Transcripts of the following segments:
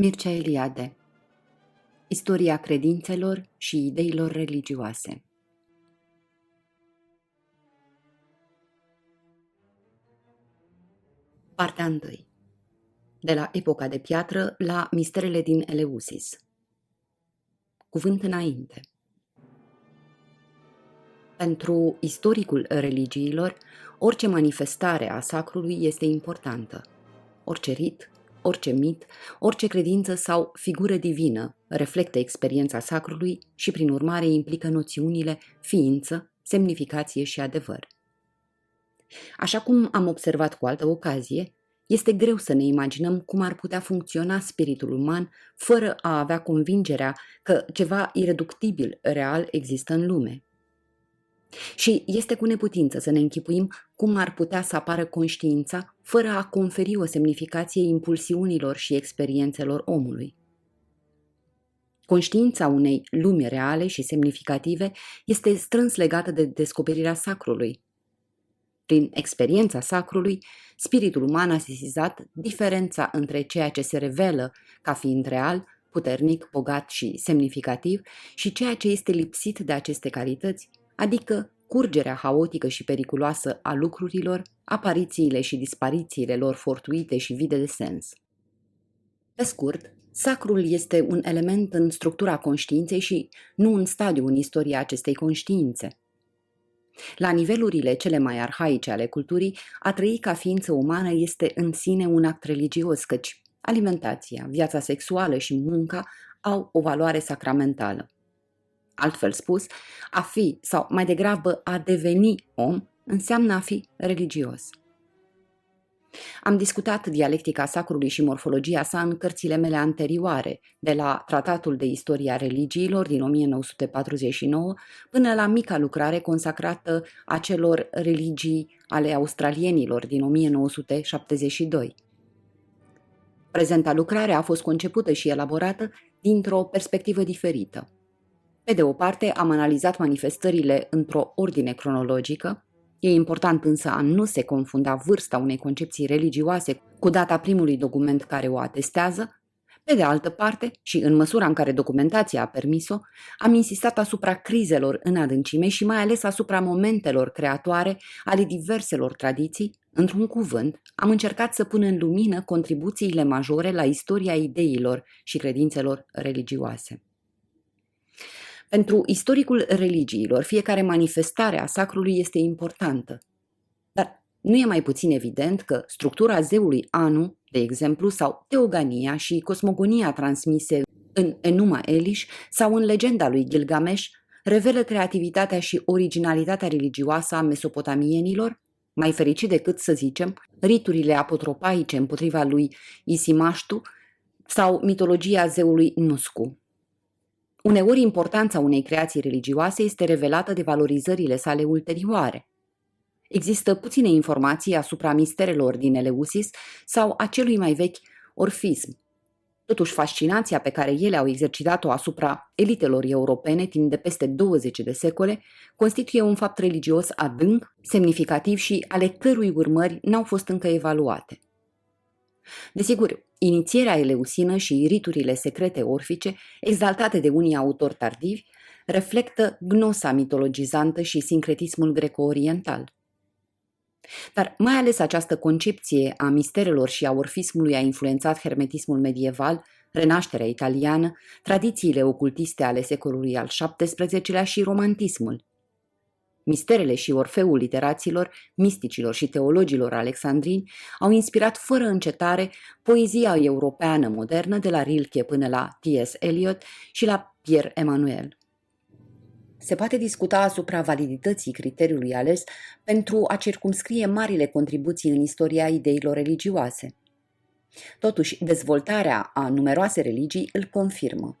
Mircea Eliade. Istoria credințelor și ideilor religioase. Partea 1 De la epoca de piatră la misterele din Eleusis. Cuvânt înainte. Pentru istoricul religiilor, orice manifestare a sacrului este importantă. Orice rit, Orice mit, orice credință sau figură divină reflectă experiența sacrului și, prin urmare, implică noțiunile ființă, semnificație și adevăr. Așa cum am observat cu altă ocazie, este greu să ne imaginăm cum ar putea funcționa spiritul uman fără a avea convingerea că ceva ireductibil real există în lume. Și este cu neputință să ne închipuim cum ar putea să apară conștiința fără a conferi o semnificație impulsiunilor și experiențelor omului. Conștiința unei lumi reale și semnificative este strâns legată de descoperirea sacrului. Prin experiența sacrului, spiritul uman a sesizat diferența între ceea ce se revelă ca fiind real, puternic, bogat și semnificativ și ceea ce este lipsit de aceste calități, adică curgerea haotică și periculoasă a lucrurilor, aparițiile și disparițiile lor fortuite și vide de sens. Pe scurt, sacrul este un element în structura conștiinței și nu un stadiu în istoria acestei conștiințe. La nivelurile cele mai arhaice ale culturii, a trăi ca ființă umană este în sine un act religios, căci alimentația, viața sexuală și munca au o valoare sacramentală. Altfel spus, a fi sau mai degrabă a deveni om înseamnă a fi religios. Am discutat dialectica sacrului și morfologia sa în cărțile mele anterioare, de la Tratatul de Istoria Religiilor din 1949 până la mica lucrare consacrată acelor religii ale australienilor din 1972. Prezenta lucrare a fost concepută și elaborată dintr-o perspectivă diferită. Pe de o parte, am analizat manifestările într-o ordine cronologică. E important însă a nu se confunda vârsta unei concepții religioase cu data primului document care o atestează. Pe de altă parte, și în măsura în care documentația a permis-o, am insistat asupra crizelor în adâncime și mai ales asupra momentelor creatoare ale diverselor tradiții. Într-un cuvânt, am încercat să pun în lumină contribuțiile majore la istoria ideilor și credințelor religioase. Pentru istoricul religiilor, fiecare manifestare a sacrului este importantă. Dar nu e mai puțin evident că structura zeului Anu, de exemplu, sau teogania și cosmogonia transmise în Enuma Elish sau în legenda lui Gilgamesh revelă creativitatea și originalitatea religioasă a mesopotamienilor, mai fericit decât să zicem riturile apotropaice împotriva lui Isimaștu sau mitologia zeului Nuscu. Uneori importanța unei creații religioase este revelată de valorizările sale ulterioare. Există puține informații asupra misterelor din Eleusis sau a celui mai vechi orfism. Totuși, fascinația pe care ele au exercitat-o asupra elitelor europene timp de peste 20 de secole constituie un fapt religios adânc, semnificativ și ale cărui urmări n-au fost încă evaluate. Desigur, inițierea eleusină și riturile secrete orfice, exaltate de unii autori tardivi, reflectă gnosa mitologizantă și sincretismul greco-oriental. Dar mai ales această concepție a misterelor și a orfismului a influențat hermetismul medieval, renașterea italiană, tradițiile ocultiste ale secolului al XVII-lea și romantismul. Misterele și orfeul literaților, misticilor și teologilor alexandrini au inspirat fără încetare poezia europeană modernă de la Rilke până la T.S. Eliot și la Pierre Emmanuel. Se poate discuta asupra validității criteriului ales pentru a circumscrie marile contribuții în istoria ideilor religioase. Totuși, dezvoltarea a numeroase religii îl confirmă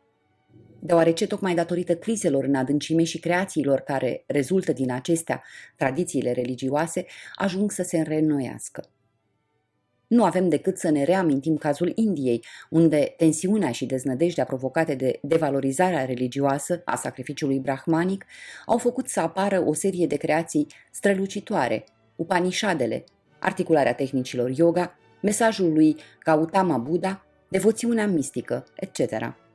deoarece tocmai datorită crizelor în adâncime și creațiilor care rezultă din acestea, tradițiile religioase ajung să se reînnoiască. Nu avem decât să ne reamintim cazul Indiei, unde tensiunea și deznădejdea provocate de devalorizarea religioasă a sacrificiului brahmanic au făcut să apară o serie de creații strălucitoare, Upanishadele, articularea tehnicilor yoga, mesajul lui Gautama Buddha, devoțiunea mistică, etc.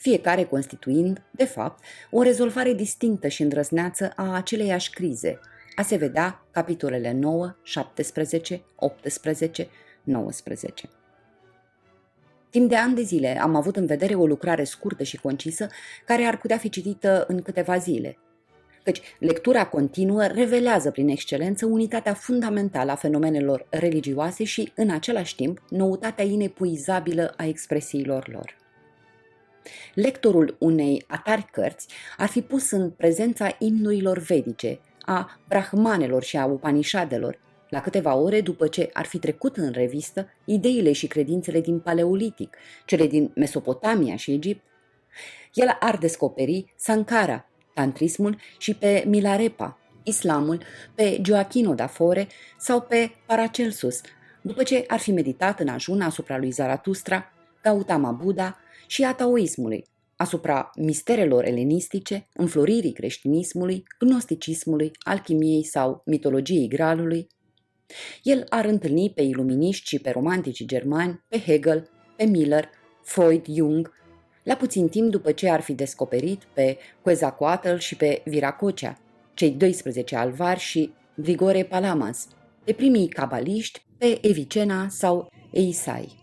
Fiecare constituind, de fapt, o rezolvare distinctă și îndrăzneață a aceleiași crize, a se vedea capitolele 9, 17, 18, 19. Timp de ani de zile am avut în vedere o lucrare scurtă și concisă care ar putea fi citită în câteva zile, căci lectura continuă revelează prin excelență unitatea fundamentală a fenomenelor religioase și, în același timp, noutatea inepuizabilă a expresiilor lor. Lectorul unei atari cărți ar fi pus în prezența imnurilor vedice, a brahmanelor și a upanishadelor, la câteva ore după ce ar fi trecut în revistă ideile și credințele din Paleolitic, cele din Mesopotamia și Egipt. El ar descoperi Sankara, tantrismul și pe Milarepa, islamul, pe Gioachino da Fore sau pe Paracelsus, după ce ar fi meditat în ajun asupra lui Zaratustra, Gautama Buddha și a taoismului, asupra misterelor elenistice, înfloririi creștinismului, gnosticismului, alchimiei sau mitologiei gralului. El ar întâlni pe iluminiști și pe romanticii germani, pe Hegel, pe Miller, Freud, Jung, la puțin timp după ce ar fi descoperit pe Quetzalcoatl și pe Viracocea, cei 12 alvari și Grigore Palamas, pe primii cabaliști, pe Evicena sau Eisai.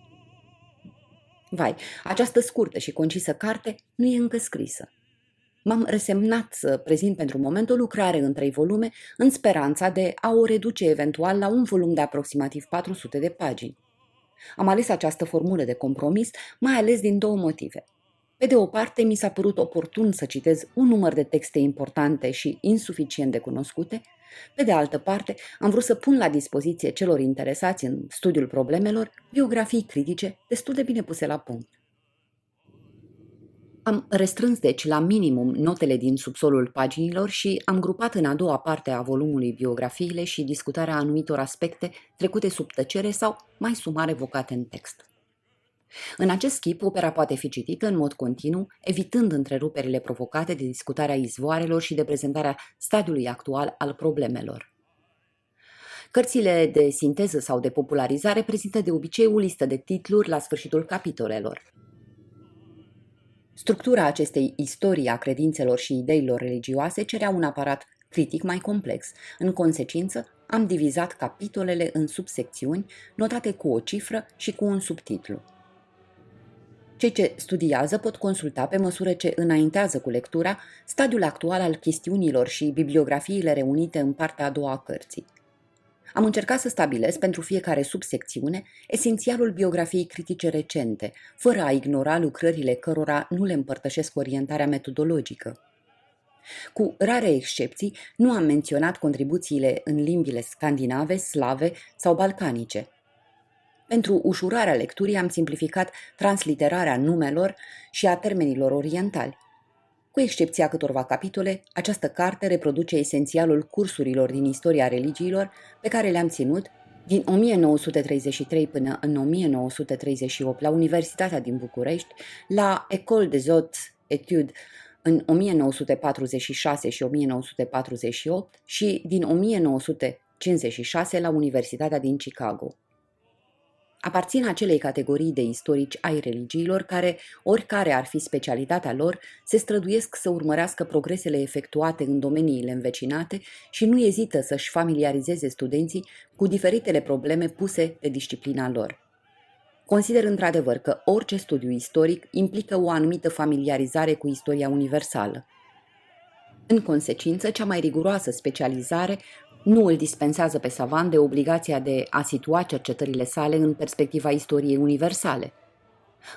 Vai, această scurtă și concisă carte nu e încă scrisă. M-am resemnat să prezint pentru moment o lucrare în trei volume în speranța de a o reduce eventual la un volum de aproximativ 400 de pagini. Am ales această formulă de compromis mai ales din două motive – pe de o parte, mi s-a părut oportun să citez un număr de texte importante și insuficient de cunoscute, pe de altă parte, am vrut să pun la dispoziție celor interesați în studiul problemelor biografii critice destul de bine puse la punct. Am restrâns deci la minimum notele din subsolul paginilor și am grupat în a doua parte a volumului biografiile și discutarea anumitor aspecte trecute sub tăcere sau mai sumar evocate în text. În acest schip, opera poate fi citită în mod continuu, evitând întreruperile provocate de discutarea izvoarelor și de prezentarea stadiului actual al problemelor. Cărțile de sinteză sau de popularizare prezintă de obicei o listă de titluri la sfârșitul capitolelor. Structura acestei istorii a credințelor și ideilor religioase cerea un aparat critic mai complex. În consecință, am divizat capitolele în subsecțiuni, notate cu o cifră și cu un subtitlu. Cei ce studiază pot consulta pe măsură ce înaintează cu lectura stadiul actual al chestiunilor și bibliografiile reunite în partea a doua a cărții. Am încercat să stabilesc pentru fiecare subsecțiune esențialul biografiei critice recente, fără a ignora lucrările cărora nu le împărtășesc orientarea metodologică. Cu rare excepții, nu am menționat contribuțiile în limbile scandinave, slave sau balcanice – pentru ușurarea lecturii am simplificat transliterarea numelor și a termenilor orientali. Cu excepția câtorva capitole, această carte reproduce esențialul cursurilor din istoria religiilor pe care le-am ținut din 1933 până în 1938 la Universitatea din București, la École des Hautes Etudes în 1946 și 1948 și din 1956 la Universitatea din Chicago aparțin acelei categorii de istorici ai religiilor care, oricare ar fi specialitatea lor, se străduiesc să urmărească progresele efectuate în domeniile învecinate și nu ezită să-și familiarizeze studenții cu diferitele probleme puse de disciplina lor. Consider într-adevăr că orice studiu istoric implică o anumită familiarizare cu istoria universală. În consecință, cea mai riguroasă specializare nu îl dispensează pe savant de obligația de a situa cercetările sale în perspectiva istoriei universale.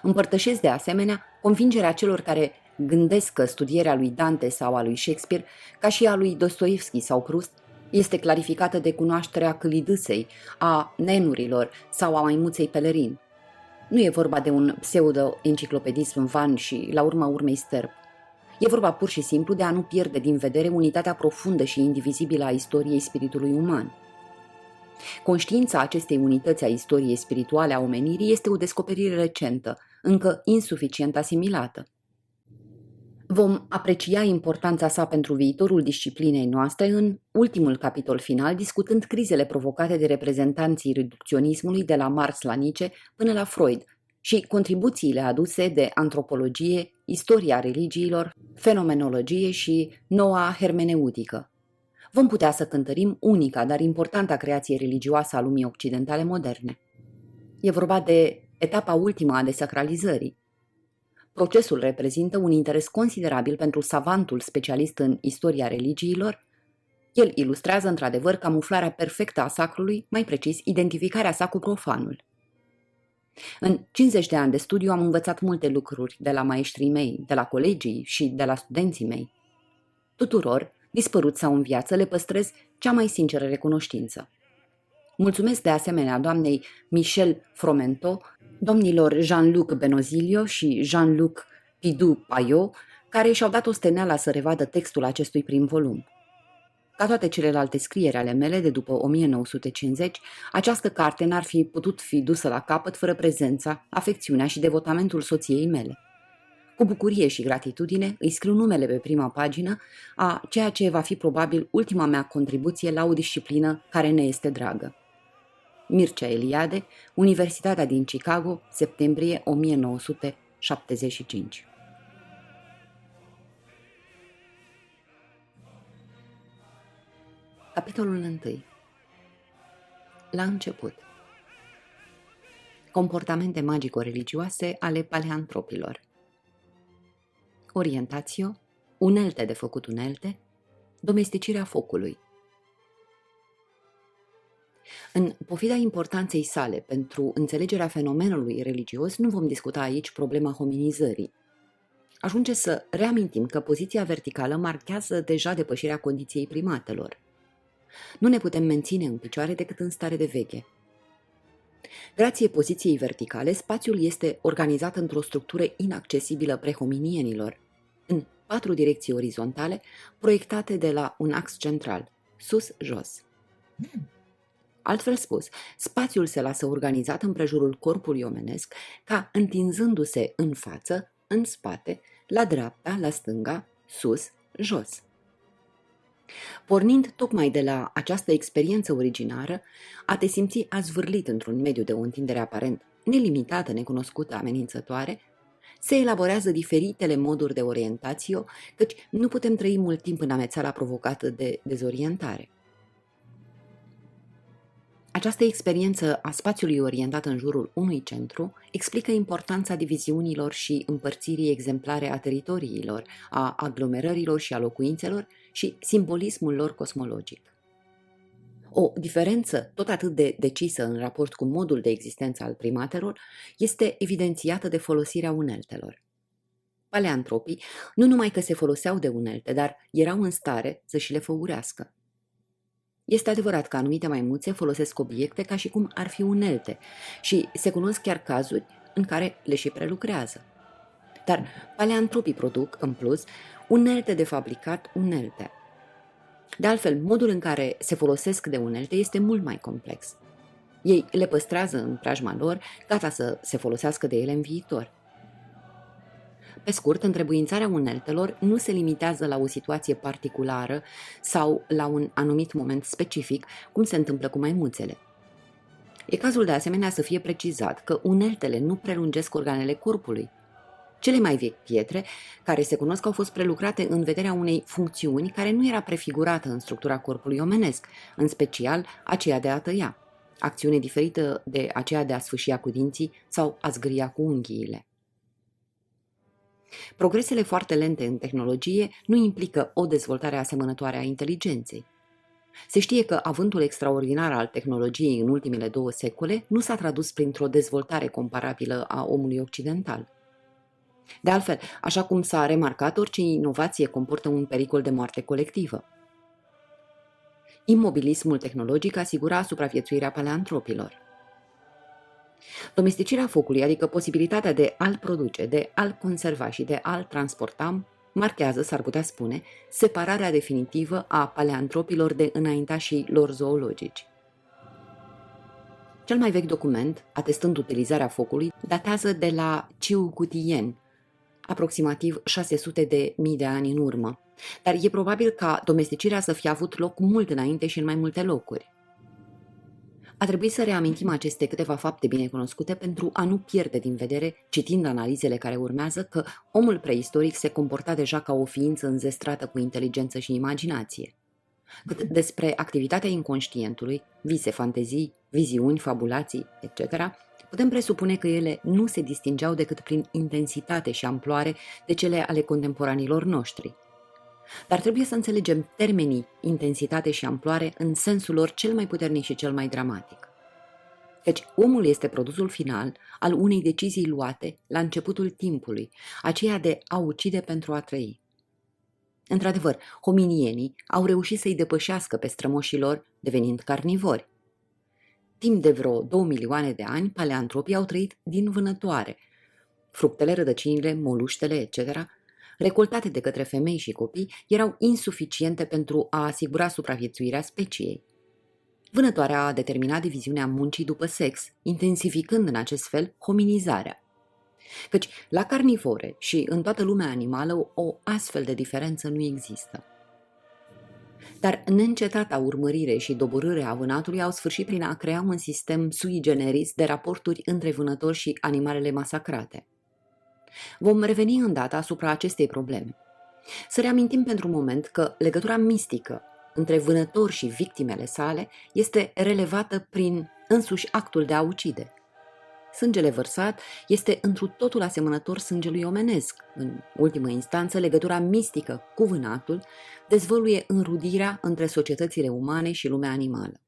Împărtășesc de asemenea convingerea celor care gândesc că studierea lui Dante sau a lui Shakespeare, ca și a lui Dostoevski sau Proust, este clarificată de cunoașterea câlidâsei, a nenurilor sau a maimuței pelerin. Nu e vorba de un pseudo-enciclopedism van și, la urma urmei, sterp. E vorba pur și simplu de a nu pierde din vedere unitatea profundă și indivizibilă a istoriei spiritului uman. Conștiința acestei unități a istoriei spirituale a omenirii este o descoperire recentă, încă insuficient asimilată. Vom aprecia importanța sa pentru viitorul disciplinei noastre în ultimul capitol final, discutând crizele provocate de reprezentanții reducționismului de la Marx la Nietzsche până la Freud, și contribuțiile aduse de antropologie, istoria religiilor, fenomenologie și noua hermeneutică. Vom putea să cântărim unica, dar importanta creație religioasă a lumii occidentale moderne. E vorba de etapa ultimă a desacralizării. Procesul reprezintă un interes considerabil pentru savantul specialist în istoria religiilor. El ilustrează într-adevăr camuflarea perfectă a sacrului, mai precis identificarea sa cu profanul. În 50 de ani de studiu am învățat multe lucruri de la maestrii mei, de la colegii și de la studenții mei. Tuturor, dispărut sau în viață, le păstrez cea mai sinceră recunoștință. Mulțumesc de asemenea doamnei Michel Fromento, domnilor Jean-Luc Benozilio și Jean-Luc Pidou Payot, care și-au dat o steneală să revadă textul acestui prim volum. Ca toate celelalte scrieri ale mele de după 1950, această carte n-ar fi putut fi dusă la capăt fără prezența, afecțiunea și devotamentul soției mele. Cu bucurie și gratitudine îi scriu numele pe prima pagină a ceea ce va fi probabil ultima mea contribuție la o disciplină care ne este dragă. Mircea Eliade, Universitatea din Chicago, septembrie 1975 Capitolul 1 La început Comportamente magico-religioase ale paleantropilor Orientațio, unelte de făcut unelte, domesticirea focului. În pofida importanței sale pentru înțelegerea fenomenului religios, nu vom discuta aici problema hominizării. Ajunge să reamintim că poziția verticală marchează deja depășirea condiției primatelor – nu ne putem menține în picioare decât în stare de veche. Grație poziției verticale, spațiul este organizat într-o structură inaccesibilă prehominienilor, în patru direcții orizontale, proiectate de la un ax central, sus-jos. Altfel spus, spațiul se lasă organizat în prejurul corpului omenesc, ca întinzându-se în față, în spate, la dreapta, la stânga, sus, jos. Pornind tocmai de la această experiență originară, a te simți azvârlit într-un mediu de o întindere aparent nelimitată, necunoscută, amenințătoare, se elaborează diferitele moduri de orientație, căci nu putem trăi mult timp în amețeala provocată de dezorientare. Această experiență a spațiului orientat în jurul unui centru explică importanța diviziunilor și împărțirii exemplare a teritoriilor, a aglomerărilor și a locuințelor și simbolismul lor cosmologic. O diferență tot atât de decisă în raport cu modul de existență al primatelor este evidențiată de folosirea uneltelor. Paleantropii nu numai că se foloseau de unelte, dar erau în stare să și le făurească. Este adevărat că anumite maimuțe folosesc obiecte ca și cum ar fi unelte și se cunosc chiar cazuri în care le și prelucrează. Dar paleantropii produc, în plus, unelte de fabricat unelte. De altfel, modul în care se folosesc de unelte este mult mai complex. Ei le păstrează în preajma lor, gata să se folosească de ele în viitor. Pe scurt, întrebuințarea uneltelor nu se limitează la o situație particulară sau la un anumit moment specific, cum se întâmplă cu maimuțele. E cazul de asemenea să fie precizat că uneltele nu prelungesc organele corpului. Cele mai vechi pietre, care se cunosc, au fost prelucrate în vederea unei funcțiuni care nu era prefigurată în structura corpului omenesc, în special aceea de a tăia, acțiune diferită de aceea de a sfâșia cu dinții sau a zgâria cu unghiile. Progresele foarte lente în tehnologie nu implică o dezvoltare asemănătoare a inteligenței. Se știe că avântul extraordinar al tehnologiei în ultimele două secole nu s-a tradus printr-o dezvoltare comparabilă a omului occidental. De altfel, așa cum s-a remarcat, orice inovație comportă un pericol de moarte colectivă. Imobilismul tehnologic asigura supraviețuirea paleantropilor. Domesticirea focului, adică posibilitatea de a-l produce, de a-l conserva și de a-l transporta, marchează, s-ar putea spune, separarea definitivă a paleantropilor de înaintașii lor zoologici. Cel mai vechi document, atestând utilizarea focului, datează de la Ciu Cutien, aproximativ 600 de mii de ani în urmă, dar e probabil ca domesticirea să fie avut loc mult înainte și în mai multe locuri. A trebuit să reamintim aceste câteva fapte bine cunoscute pentru a nu pierde din vedere, citind analizele care urmează, că omul preistoric se comporta deja ca o ființă înzestrată cu inteligență și imaginație. Cât despre activitatea inconștientului, vise, fantezii, viziuni, fabulații, etc., putem presupune că ele nu se distingeau decât prin intensitate și amploare de cele ale contemporanilor noștri. Dar trebuie să înțelegem termenii intensitate și amploare în sensul lor cel mai puternic și cel mai dramatic. Căci omul este produsul final al unei decizii luate la începutul timpului, aceea de a ucide pentru a trăi. Într-adevăr, hominienii au reușit să-i depășească pe strămoșilor, devenind carnivori. Timp de vreo două milioane de ani, paleantropii au trăit din vânătoare. Fructele, rădăcinile, moluștele, etc., recoltate de către femei și copii, erau insuficiente pentru a asigura supraviețuirea speciei. Vânătoarea a determinat diviziunea muncii după sex, intensificând în acest fel hominizarea. Căci la carnivore și în toată lumea animală o astfel de diferență nu există. Dar neîncetata urmărire și doborâre a vânatului au sfârșit prin a crea un sistem sui generis de raporturi între vânători și animalele masacrate. Vom reveni îndată asupra acestei probleme. Să reamintim pentru un moment că legătura mistică între vânător și victimele sale este relevată prin însuși actul de a ucide. Sângele vărsat este întru totul asemănător sângelui omenesc. În ultimă instanță, legătura mistică cu vânatul dezvăluie înrudirea între societățile umane și lumea animală.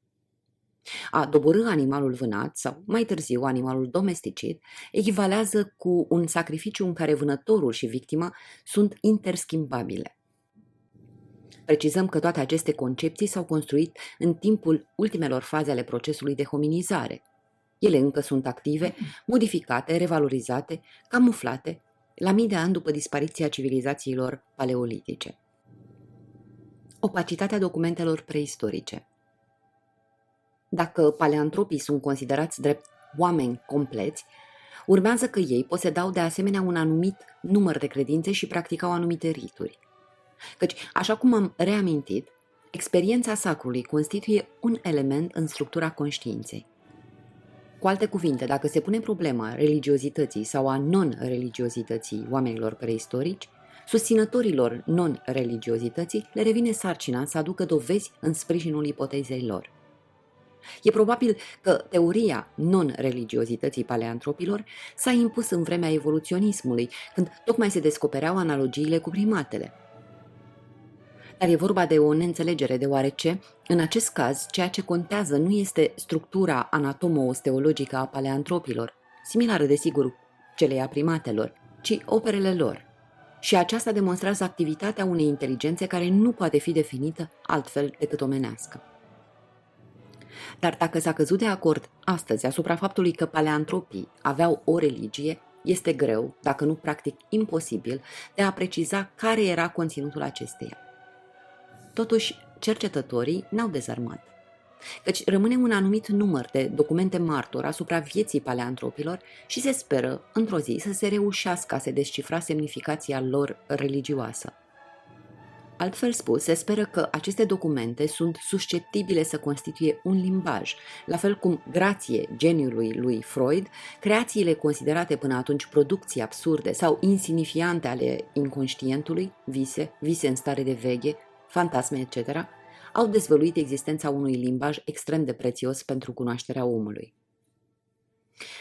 A doborâ animalul vânat sau, mai târziu, animalul domesticit, echivalează cu un sacrificiu în care vânătorul și victima sunt interschimbabile. Precizăm că toate aceste concepții s-au construit în timpul ultimelor faze ale procesului de hominizare. Ele încă sunt active, modificate, revalorizate, camuflate, la mii de ani după dispariția civilizațiilor paleolitice. Opacitatea documentelor preistorice – dacă paleantropii sunt considerați drept oameni compleți, urmează că ei posedau de asemenea un anumit număr de credințe și practicau anumite rituri. Căci, așa cum am reamintit, experiența sacrului constituie un element în structura conștiinței. Cu alte cuvinte, dacă se pune problema religiozității sau a non-religiozității oamenilor preistorici, susținătorilor non-religiozității le revine sarcina să aducă dovezi în sprijinul ipotezei lor. E probabil că teoria non-religiozității paleantropilor s-a impus în vremea evoluționismului, când tocmai se descopereau analogiile cu primatele. Dar e vorba de o neînțelegere, deoarece, în acest caz, ceea ce contează nu este structura anatomo-osteologică a paleantropilor, similară, desigur, celei a primatelor, ci operele lor. Și aceasta demonstrează activitatea unei inteligențe care nu poate fi definită altfel decât omenească. Dar dacă s-a căzut de acord astăzi asupra faptului că paleantropii aveau o religie, este greu, dacă nu practic imposibil, de a preciza care era conținutul acesteia. Totuși, cercetătorii n-au dezarmat. Căci rămâne un anumit număr de documente martor asupra vieții paleantropilor și se speră, într-o zi, să se reușească a se descifra semnificația lor religioasă. Altfel spus, se speră că aceste documente sunt susceptibile să constituie un limbaj, la fel cum, grație geniului lui Freud, creațiile considerate până atunci producții absurde sau insignifiante ale inconștientului, vise, vise în stare de veche, fantasme, etc., au dezvăluit existența unui limbaj extrem de prețios pentru cunoașterea omului.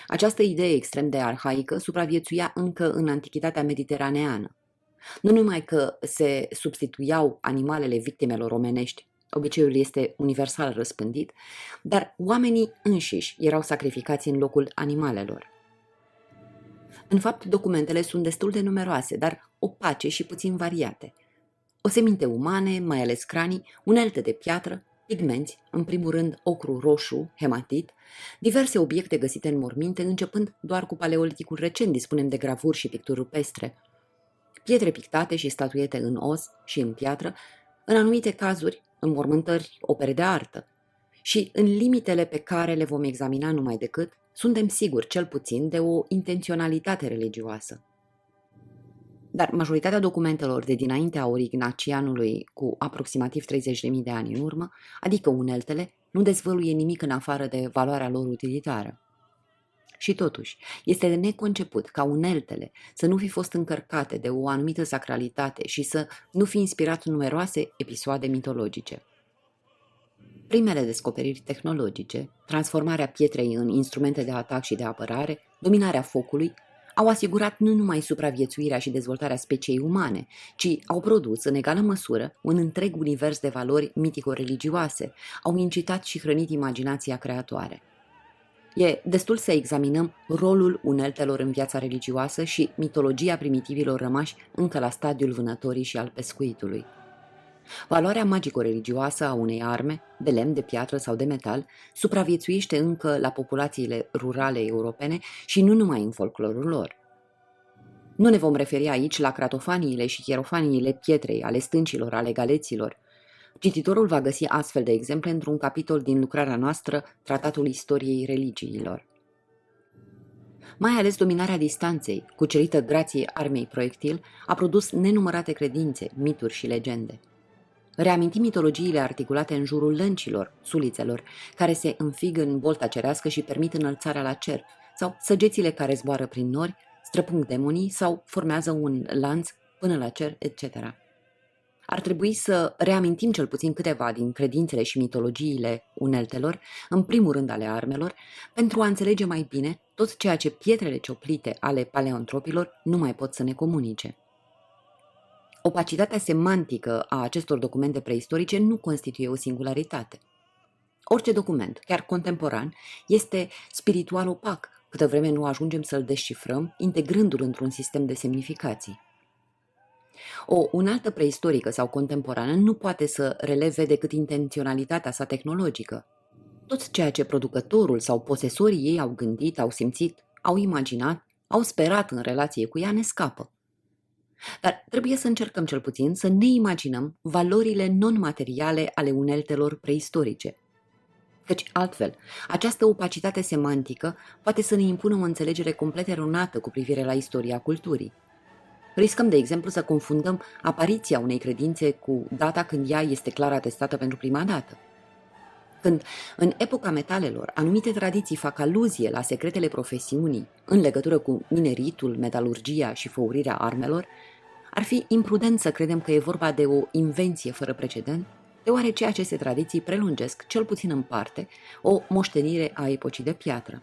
Această idee extrem de arhaică supraviețuia încă în antichitatea mediteraneană. Nu numai că se substituiau animalele victimelor omenești, obiceiul este universal răspândit, dar oamenii înșiși erau sacrificați în locul animalelor. În fapt, documentele sunt destul de numeroase, dar opace și puțin variate. Oseminte umane, mai ales cranii, unelte de piatră, pigmenți, în primul rând ocru roșu, hematit, diverse obiecte găsite în morminte, începând doar cu paleoliticul recent, dispunem de gravuri și picturi rupestre, pietre pictate și statuete în os și în piatră, în anumite cazuri, înmormântări, opere de artă. Și în limitele pe care le vom examina numai decât, suntem siguri, cel puțin, de o intenționalitate religioasă. Dar majoritatea documentelor de dinaintea Orignacianului cu aproximativ 30.000 de ani în urmă, adică uneltele, nu dezvăluie nimic în afară de valoarea lor utilitară. Și totuși, este de neconceput ca uneltele să nu fi fost încărcate de o anumită sacralitate și să nu fi inspirat numeroase episoade mitologice. Primele descoperiri tehnologice, transformarea pietrei în instrumente de atac și de apărare, dominarea focului, au asigurat nu numai supraviețuirea și dezvoltarea speciei umane, ci au produs în egală măsură un întreg univers de valori mitico-religioase, au incitat și hrănit imaginația creatoare. E destul să examinăm rolul uneltelor în viața religioasă și mitologia primitivilor rămași încă la stadiul vânătorii și al pescuitului. Valoarea magico-religioasă a unei arme, de lemn, de piatră sau de metal, supraviețuiește încă la populațiile rurale europene și nu numai în folclorul lor. Nu ne vom referi aici la cratofaniile și hierofaniile pietrei, ale stâncilor, ale galeților. Cititorul va găsi astfel de exemple într-un capitol din lucrarea noastră, Tratatul Istoriei Religiilor. Mai ales dominarea distanței, cucerită grație armei proiectil, a produs nenumărate credințe, mituri și legende – Reamintim mitologiile articulate în jurul lăncilor, sulițelor, care se înfig în bolta cerească și permit înălțarea la cer, sau săgețile care zboară prin nori, străpung demonii sau formează un lanț până la cer, etc. Ar trebui să reamintim cel puțin câteva din credințele și mitologiile uneltelor, în primul rând ale armelor, pentru a înțelege mai bine tot ceea ce pietrele cioplite ale paleontropilor nu mai pot să ne comunice. Opacitatea semantică a acestor documente preistorice nu constituie o singularitate. Orice document, chiar contemporan, este spiritual opac, câtă vreme nu ajungem să-l descifrăm, integrându-l într-un sistem de semnificații. O unaltă preistorică sau contemporană nu poate să releve decât intenționalitatea sa tehnologică. Tot ceea ce producătorul sau posesorii ei au gândit, au simțit, au imaginat, au sperat în relație cu ea ne scapă. Dar trebuie să încercăm cel puțin să ne imaginăm valorile non-materiale ale uneltelor preistorice. Căci altfel, această opacitate semantică poate să ne impună o înțelegere complet eronată cu privire la istoria culturii. Riscăm, de exemplu, să confundăm apariția unei credințe cu data când ea este clar atestată pentru prima dată. Când, în epoca metalelor, anumite tradiții fac aluzie la secretele profesiunii în legătură cu mineritul, metalurgia și făurirea armelor, ar fi imprudent să credem că e vorba de o invenție fără precedent, deoarece aceste tradiții prelungesc, cel puțin în parte, o moștenire a epocii de piatră.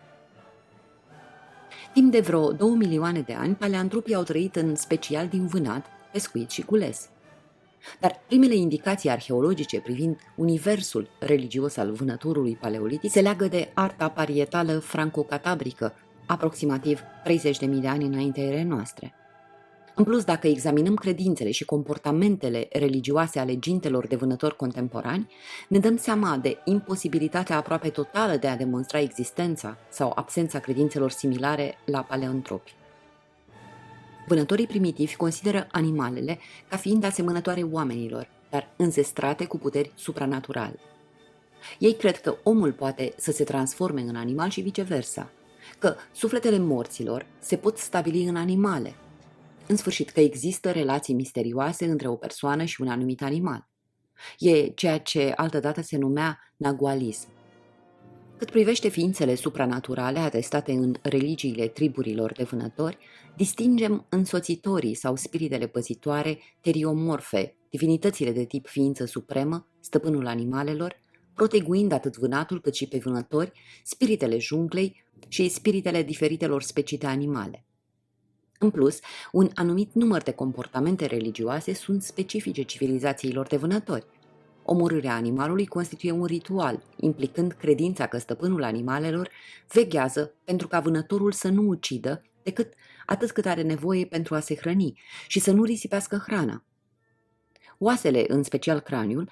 Timp de vreo două milioane de ani, paleantropii au trăit în special din vânat, pescuit și cules. Dar primele indicații arheologice privind universul religios al vânătorului paleolitic se leagă de arta parietală franco-catabrică, aproximativ 30.000 de ani înainte ere noastre. În plus, dacă examinăm credințele și comportamentele religioase ale gintelor de vânători contemporani, ne dăm seama de imposibilitatea aproape totală de a demonstra existența sau absența credințelor similare la paleontropi. Vânătorii primitivi consideră animalele ca fiind asemănătoare oamenilor, dar înzestrate cu puteri supranaturale. Ei cred că omul poate să se transforme în animal și viceversa, că sufletele morților se pot stabili în animale – în sfârșit, că există relații misterioase între o persoană și un anumit animal. E ceea ce altădată se numea nagualism. Cât privește ființele supranaturale atestate în religiile triburilor de vânători, distingem însoțitorii sau spiritele păzitoare teriomorfe, divinitățile de tip ființă supremă, stăpânul animalelor, proteguind atât vânatul cât și pe vânători, spiritele junglei și spiritele diferitelor specii de animale. În plus, un anumit număr de comportamente religioase sunt specifice civilizațiilor de vânători. Omorârea animalului constituie un ritual, implicând credința că stăpânul animalelor veghează pentru ca vânătorul să nu ucidă decât atât cât are nevoie pentru a se hrăni și să nu risipească hrana. Oasele, în special craniul,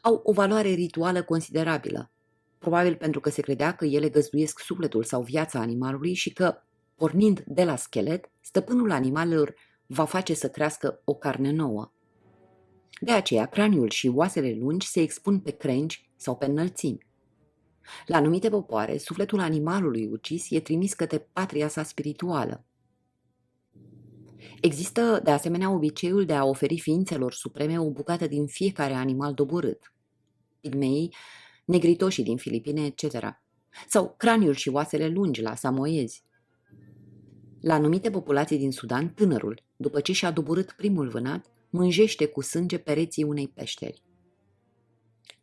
au o valoare rituală considerabilă, probabil pentru că se credea că ele găzduiesc sufletul sau viața animalului și că, Pornind de la schelet, stăpânul animalelor va face să crească o carne nouă. De aceea, craniul și oasele lungi se expun pe crengi sau pe înălțimi. La anumite popoare, sufletul animalului ucis e trimis către patria sa spirituală. Există, de asemenea, obiceiul de a oferi ființelor supreme o bucată din fiecare animal doborât. Pigmeii negritoșii din Filipine, etc. Sau craniul și oasele lungi la samoiezi. La anumite populații din Sudan, tânărul, după ce și-a doborât primul vânat, mânjește cu sânge pereții unei peșteri.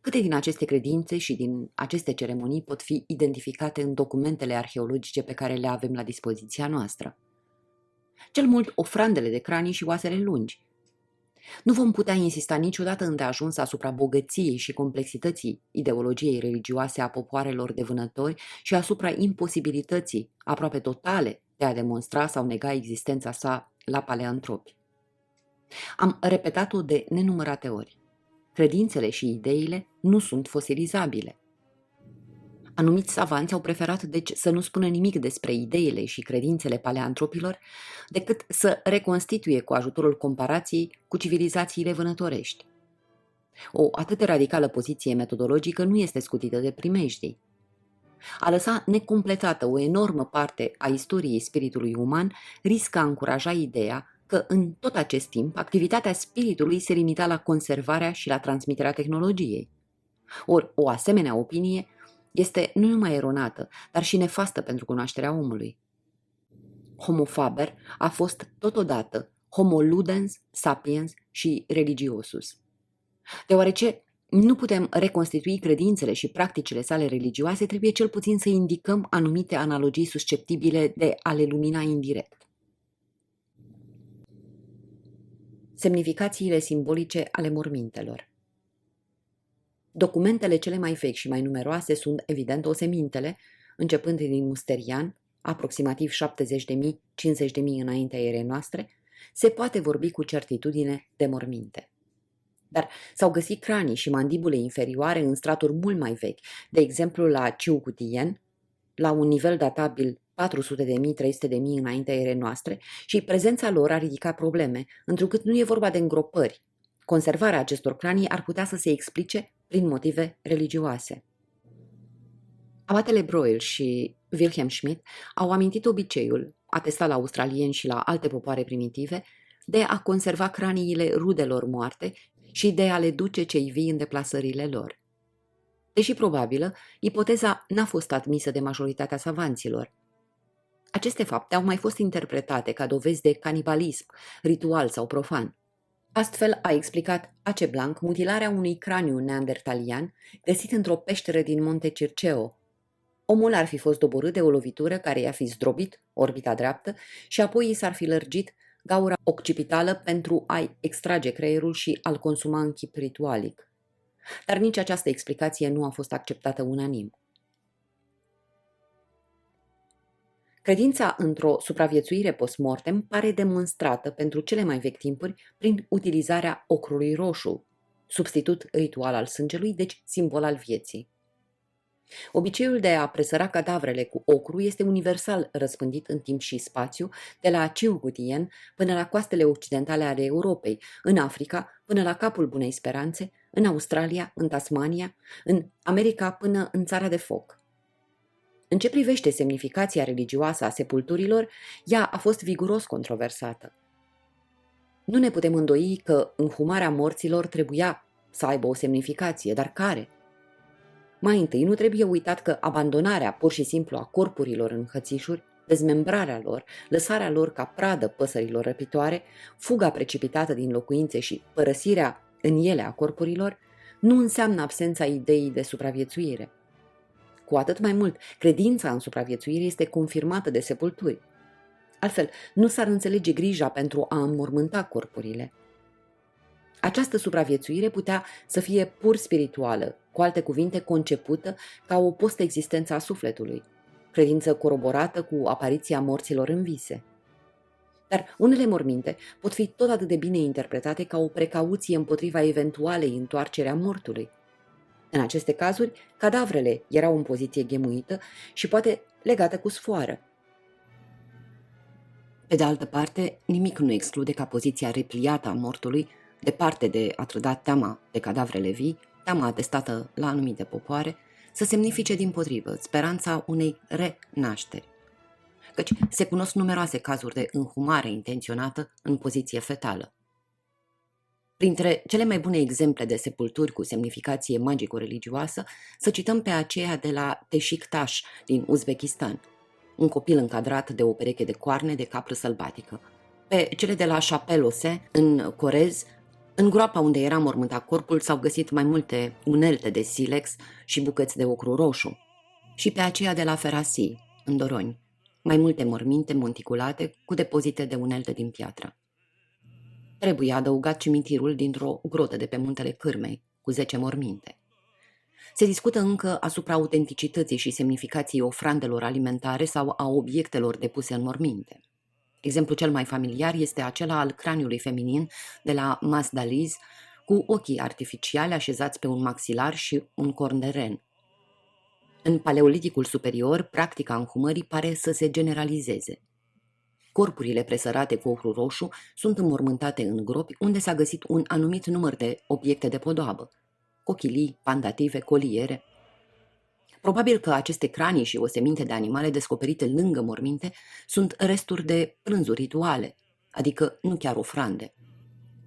Câte din aceste credințe și din aceste ceremonii pot fi identificate în documentele arheologice pe care le avem la dispoziția noastră? Cel mult ofrandele de cranii și oasele lungi. Nu vom putea insista niciodată îndeajuns asupra bogăției și complexității ideologiei religioase a popoarelor de vânători și asupra imposibilității aproape totale de a demonstra sau nega existența sa la paleantropi. Am repetat-o de nenumărate ori. Credințele și ideile nu sunt fosilizabile. Anumiți savanți au preferat deci să nu spună nimic despre ideile și credințele paleantropilor, decât să reconstituie cu ajutorul comparației cu civilizațiile vânătorești. O atât de radicală poziție metodologică nu este scutită de primejdii. A lăsa necompletată o enormă parte a istoriei spiritului uman riscă a încuraja ideea că în tot acest timp activitatea spiritului se limita la conservarea și la transmiterea tehnologiei. Ori o asemenea opinie este nu numai eronată, dar și nefastă pentru cunoașterea omului. Homo faber a fost totodată homo ludens, sapiens și religiosus. Deoarece nu putem reconstitui credințele și practicile sale religioase, trebuie cel puțin să indicăm anumite analogii susceptibile de a le lumina indirect. Semnificațiile simbolice ale mormintelor Documentele cele mai vechi și mai numeroase sunt, evident, osemintele, începând din Musterian, aproximativ 70.000-50.000 înaintea erei noastre, se poate vorbi cu certitudine de morminte. Dar s-au găsit cranii și mandibule inferioare în straturi mult mai vechi, de exemplu la Ciucutien, la un nivel databil 400 de mii, 300 de mii înaintea erei noastre și prezența lor a ridicat probleme, întrucât nu e vorba de îngropări. Conservarea acestor cranii ar putea să se explice prin motive religioase. Abatele Broil și Wilhelm Schmidt au amintit obiceiul, atestat la australieni și la alte popoare primitive, de a conserva craniile rudelor moarte și de a le duce cei vii în deplasările lor. Deși probabilă, ipoteza n-a fost admisă de majoritatea savanților. Aceste fapte au mai fost interpretate ca dovezi de canibalism, ritual sau profan. Astfel a explicat Ace Blanc mutilarea unui craniu neandertalian găsit într-o peșteră din Monte Circeo. Omul ar fi fost doborât de o lovitură care i-a fi zdrobit orbita dreaptă și apoi i s-ar fi lărgit gaura occipitală pentru a-i extrage creierul și a-l consuma în chip ritualic. Dar nici această explicație nu a fost acceptată unanim. Credința într-o supraviețuire post-mortem pare demonstrată pentru cele mai vechi timpuri prin utilizarea ocrului roșu, substitut ritual al sângelui, deci simbol al vieții. Obiceiul de a presăra cadavrele cu ocru este universal răspândit în timp și spațiu, de la Ciugutien până la coastele occidentale ale Europei, în Africa până la capul Bunei Speranțe, în Australia, în Tasmania, în America până în Țara de Foc. În ce privește semnificația religioasă a sepulturilor, ea a fost viguros controversată. Nu ne putem îndoi că înhumarea morților trebuia să aibă o semnificație, dar care? Mai întâi, nu trebuie uitat că abandonarea pur și simplu a corpurilor în hățișuri, dezmembrarea lor, lăsarea lor ca pradă păsărilor răpitoare, fuga precipitată din locuințe și părăsirea în ele a corpurilor, nu înseamnă absența ideii de supraviețuire – cu atât mai mult, credința în supraviețuire este confirmată de sepulturi. Altfel, nu s-ar înțelege grija pentru a înmormânta corpurile. Această supraviețuire putea să fie pur spirituală, cu alte cuvinte concepută ca o post-existență a sufletului, credință coroborată cu apariția morților în vise. Dar unele morminte pot fi tot atât de bine interpretate ca o precauție împotriva eventualei întoarcerea mortului – în aceste cazuri, cadavrele erau în poziție ghemuită și poate legată cu sfoară. Pe de altă parte, nimic nu exclude ca poziția repliată a mortului, departe de a trăda teama de cadavrele vii, teama atestată la anumite popoare, să semnifice din potrivă speranța unei renașteri. Căci se cunosc numeroase cazuri de înhumare intenționată în poziție fetală. Printre cele mai bune exemple de sepulturi cu semnificație magico-religioasă, să cităm pe aceea de la Teșictaș din Uzbekistan, un copil încadrat de o pereche de coarne de capră sălbatică. Pe cele de la Chapelose, în Corez, în groapa unde era mormântat corpul s-au găsit mai multe unelte de silex și bucăți de ocru roșu. Și pe aceea de la Ferasi, în Doroni, mai multe morminte monticulate cu depozite de unelte din piatră. Trebuie adăugat cimitirul dintr-o grotă de pe muntele Cârmei, cu zece morminte. Se discută încă asupra autenticității și semnificației ofrandelor alimentare sau a obiectelor depuse în morminte. Exemplul cel mai familiar este acela al craniului feminin de la Masdaliz, cu ochii artificiale așezați pe un maxilar și un corn de ren. În paleoliticul superior, practica înhumării pare să se generalizeze. Corpurile presărate cu ochru roșu sunt înmormântate în gropi unde s-a găsit un anumit număr de obiecte de podoabă, cochilii, pandative, coliere. Probabil că aceste cranii și oseminte de animale descoperite lângă morminte sunt resturi de prânzuri rituale, adică nu chiar ofrande.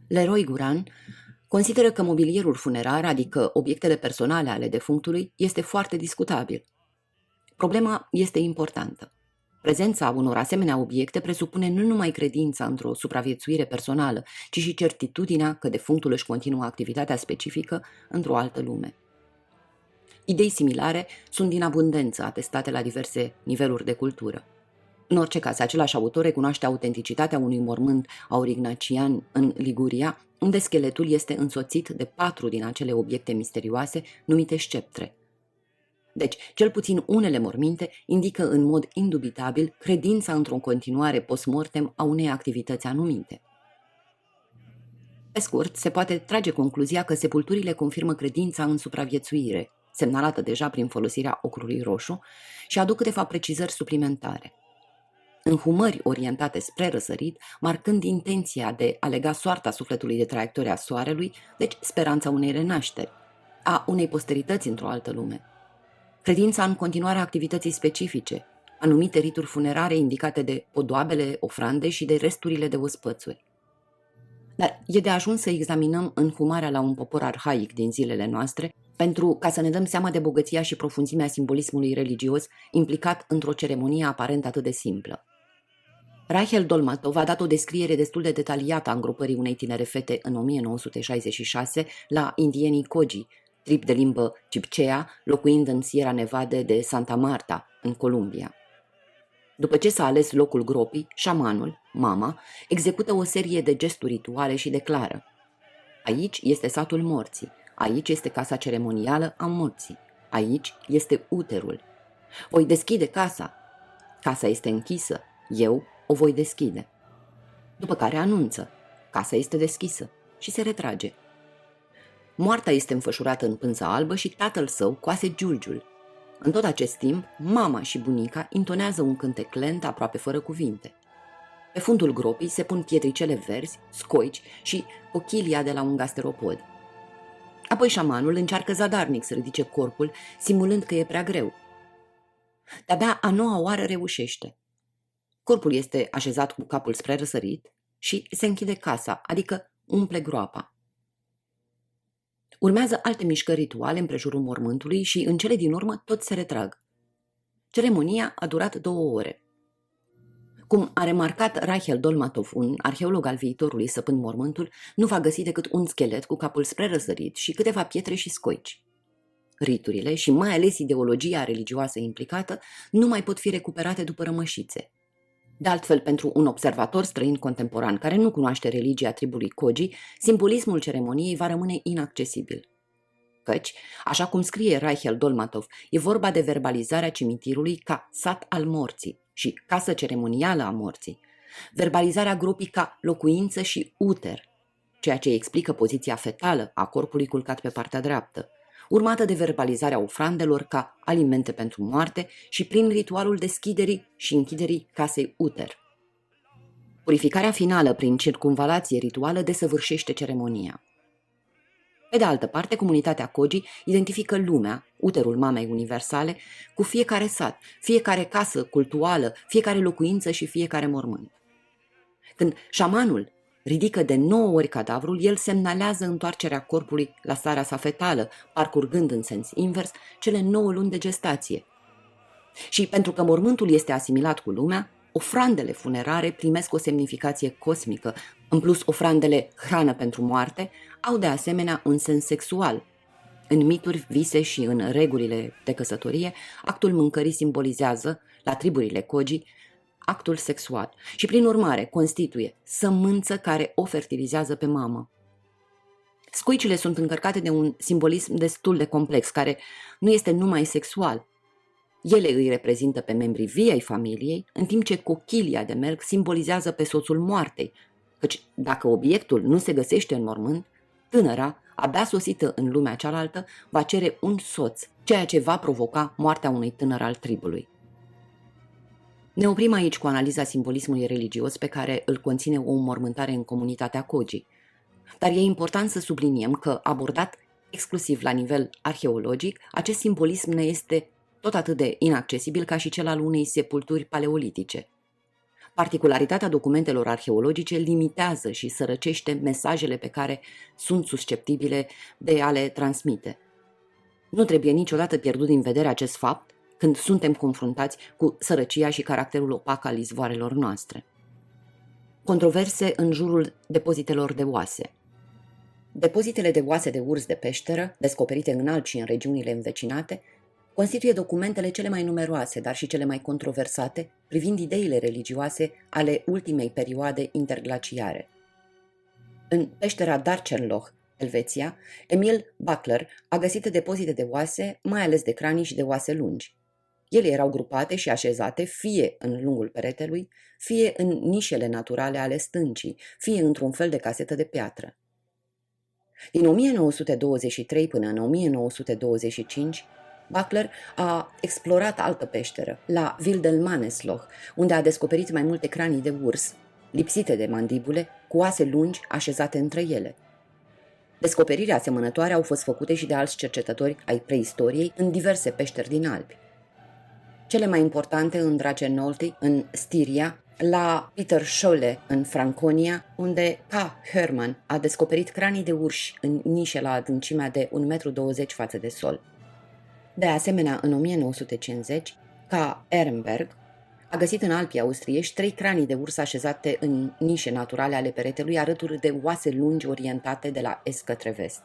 Leroy Guran consideră că mobilierul funerar, adică obiectele personale ale defunctului, este foarte discutabil. Problema este importantă. Prezența unor asemenea obiecte presupune nu numai credința într-o supraviețuire personală, ci și certitudinea că defunctul își continuă activitatea specifică într-o altă lume. Idei similare sunt din abundență atestate la diverse niveluri de cultură. În orice caz, același autor recunoaște autenticitatea unui mormânt aurignacian în Liguria, unde scheletul este însoțit de patru din acele obiecte misterioase numite sceptre – deci, cel puțin unele morminte indică în mod indubitabil credința într-o continuare post-mortem a unei activități anumite. Pe scurt, se poate trage concluzia că sepulturile confirmă credința în supraviețuire, semnalată deja prin folosirea ocrului roșu, și aduc câteva precizări suplimentare. Înhumări orientate spre răsărit, marcând intenția de a lega soarta sufletului de traiectoria soarelui, deci speranța unei renașteri, a unei posterități într-o altă lume – credința în continuarea activității specifice, anumite rituri funerare indicate de podoabele, ofrande și de resturile de ospățuri. Dar e de ajuns să examinăm înhumarea la un popor arhaic din zilele noastre, pentru ca să ne dăm seama de bogăția și profunzimea simbolismului religios implicat într-o ceremonie aparent atât de simplă. Rachel Dolmatov a dat o descriere destul de detaliată a îngrupării unei tinere fete în 1966 la indienii Koji, trip de limbă cipcea, locuind în Sierra Nevada de Santa Marta, în Columbia. După ce s-a ales locul gropii, șamanul, mama, execută o serie de gesturi rituale și declară Aici este satul morții, aici este casa ceremonială a morții, aici este uterul. Voi deschide casa. Casa este închisă, eu o voi deschide. După care anunță, casa este deschisă și se retrage. Moarta este înfășurată în pânza albă și tatăl său coase giulgiul. În tot acest timp, mama și bunica intonează un cântec lent aproape fără cuvinte. Pe fundul gropii se pun pietricele verzi, scoici și ochilia de la un gasteropod. Apoi șamanul încearcă zadarnic să ridice corpul, simulând că e prea greu. De-abia a noua oară reușește. Corpul este așezat cu capul spre răsărit și se închide casa, adică umple groapa. Urmează alte mișcări rituale în prejurul mormântului și în cele din urmă tot se retrag. Ceremonia a durat două ore. Cum a remarcat Rachel Dolmatov, un arheolog al viitorului săpând mormântul, nu va găsi decât un schelet cu capul spre răsărit și câteva pietre și scoici. Riturile și mai ales ideologia religioasă implicată nu mai pot fi recuperate după rămășițe. De altfel, pentru un observator străin contemporan care nu cunoaște religia tribului Koji, simbolismul ceremoniei va rămâne inaccesibil. Căci, așa cum scrie Rachel Dolmatov, e vorba de verbalizarea cimitirului ca sat al morții și casă ceremonială a morții, verbalizarea grupii ca locuință și uter, ceea ce explică poziția fetală a corpului culcat pe partea dreaptă, urmată de verbalizarea ofrandelor ca alimente pentru moarte și prin ritualul deschiderii și închiderii casei uter. Purificarea finală prin circunvalație rituală desăvârșește ceremonia. Pe de altă parte, comunitatea Koji identifică lumea, uterul mamei universale, cu fiecare sat, fiecare casă cultuală, fiecare locuință și fiecare mormânt. Când șamanul ridică de nouă ori cadavrul, el semnalează întoarcerea corpului la starea sa fetală, parcurgând în sens invers cele nouă luni de gestație. Și pentru că mormântul este asimilat cu lumea, ofrandele funerare primesc o semnificație cosmică. În plus, ofrandele hrană pentru moarte au de asemenea un sens sexual. În mituri, vise și în regulile de căsătorie, actul mâncării simbolizează, la triburile Koji, actul sexual și, prin urmare, constituie sămânță care o fertilizează pe mamă. Scuicile sunt încărcate de un simbolism destul de complex, care nu este numai sexual. Ele îi reprezintă pe membrii vii ai familiei, în timp ce cochilia de melc simbolizează pe soțul moartei, căci dacă obiectul nu se găsește în mormânt, tânăra, abia sosită în lumea cealaltă, va cere un soț, ceea ce va provoca moartea unui tânăr al tribului. Ne oprim aici cu analiza simbolismului religios pe care îl conține o înmormântare în comunitatea Koji. Dar e important să subliniem că, abordat exclusiv la nivel arheologic, acest simbolism ne este tot atât de inaccesibil ca și cel al unei sepulturi paleolitice. Particularitatea documentelor arheologice limitează și sărăcește mesajele pe care sunt susceptibile de a le transmite. Nu trebuie niciodată pierdut din vedere acest fapt când suntem confruntați cu sărăcia și caracterul opac al izvoarelor noastre. Controverse în jurul depozitelor de oase. Depozitele de oase de urs de peșteră, descoperite în Alpi și în regiunile învecinate, constituie documentele cele mai numeroase, dar și cele mai controversate, privind ideile religioase ale ultimei perioade interglaciare. În peștera Darchenloch, Elveția, Emil Buckler a găsit depozite de oase, mai ales de cranii și de oase lungi. Ele erau grupate și așezate fie în lungul peretelui, fie în nișele naturale ale stâncii, fie într-un fel de casetă de piatră. Din 1923 până în 1925, Buckler a explorat altă peșteră, la Wildelmanesloch, unde a descoperit mai multe cranii de urs, lipsite de mandibule, cu oase lungi așezate între ele. Descoperirea asemănătoare au fost făcute și de alți cercetători ai preistoriei în diverse peșteri din Alpi cele mai importante în Dragenolti, în Stiria, la Peter Scholle, în Franconia, unde K. Hermann a descoperit cranii de urși în nișe la adâncimea de 1,20 m față de sol. De asemenea, în 1950, K. Ehrenberg a găsit în Alpii austriești trei cranii de urs așezate în nișe naturale ale peretelui, alături de oase lungi orientate de la est către vest.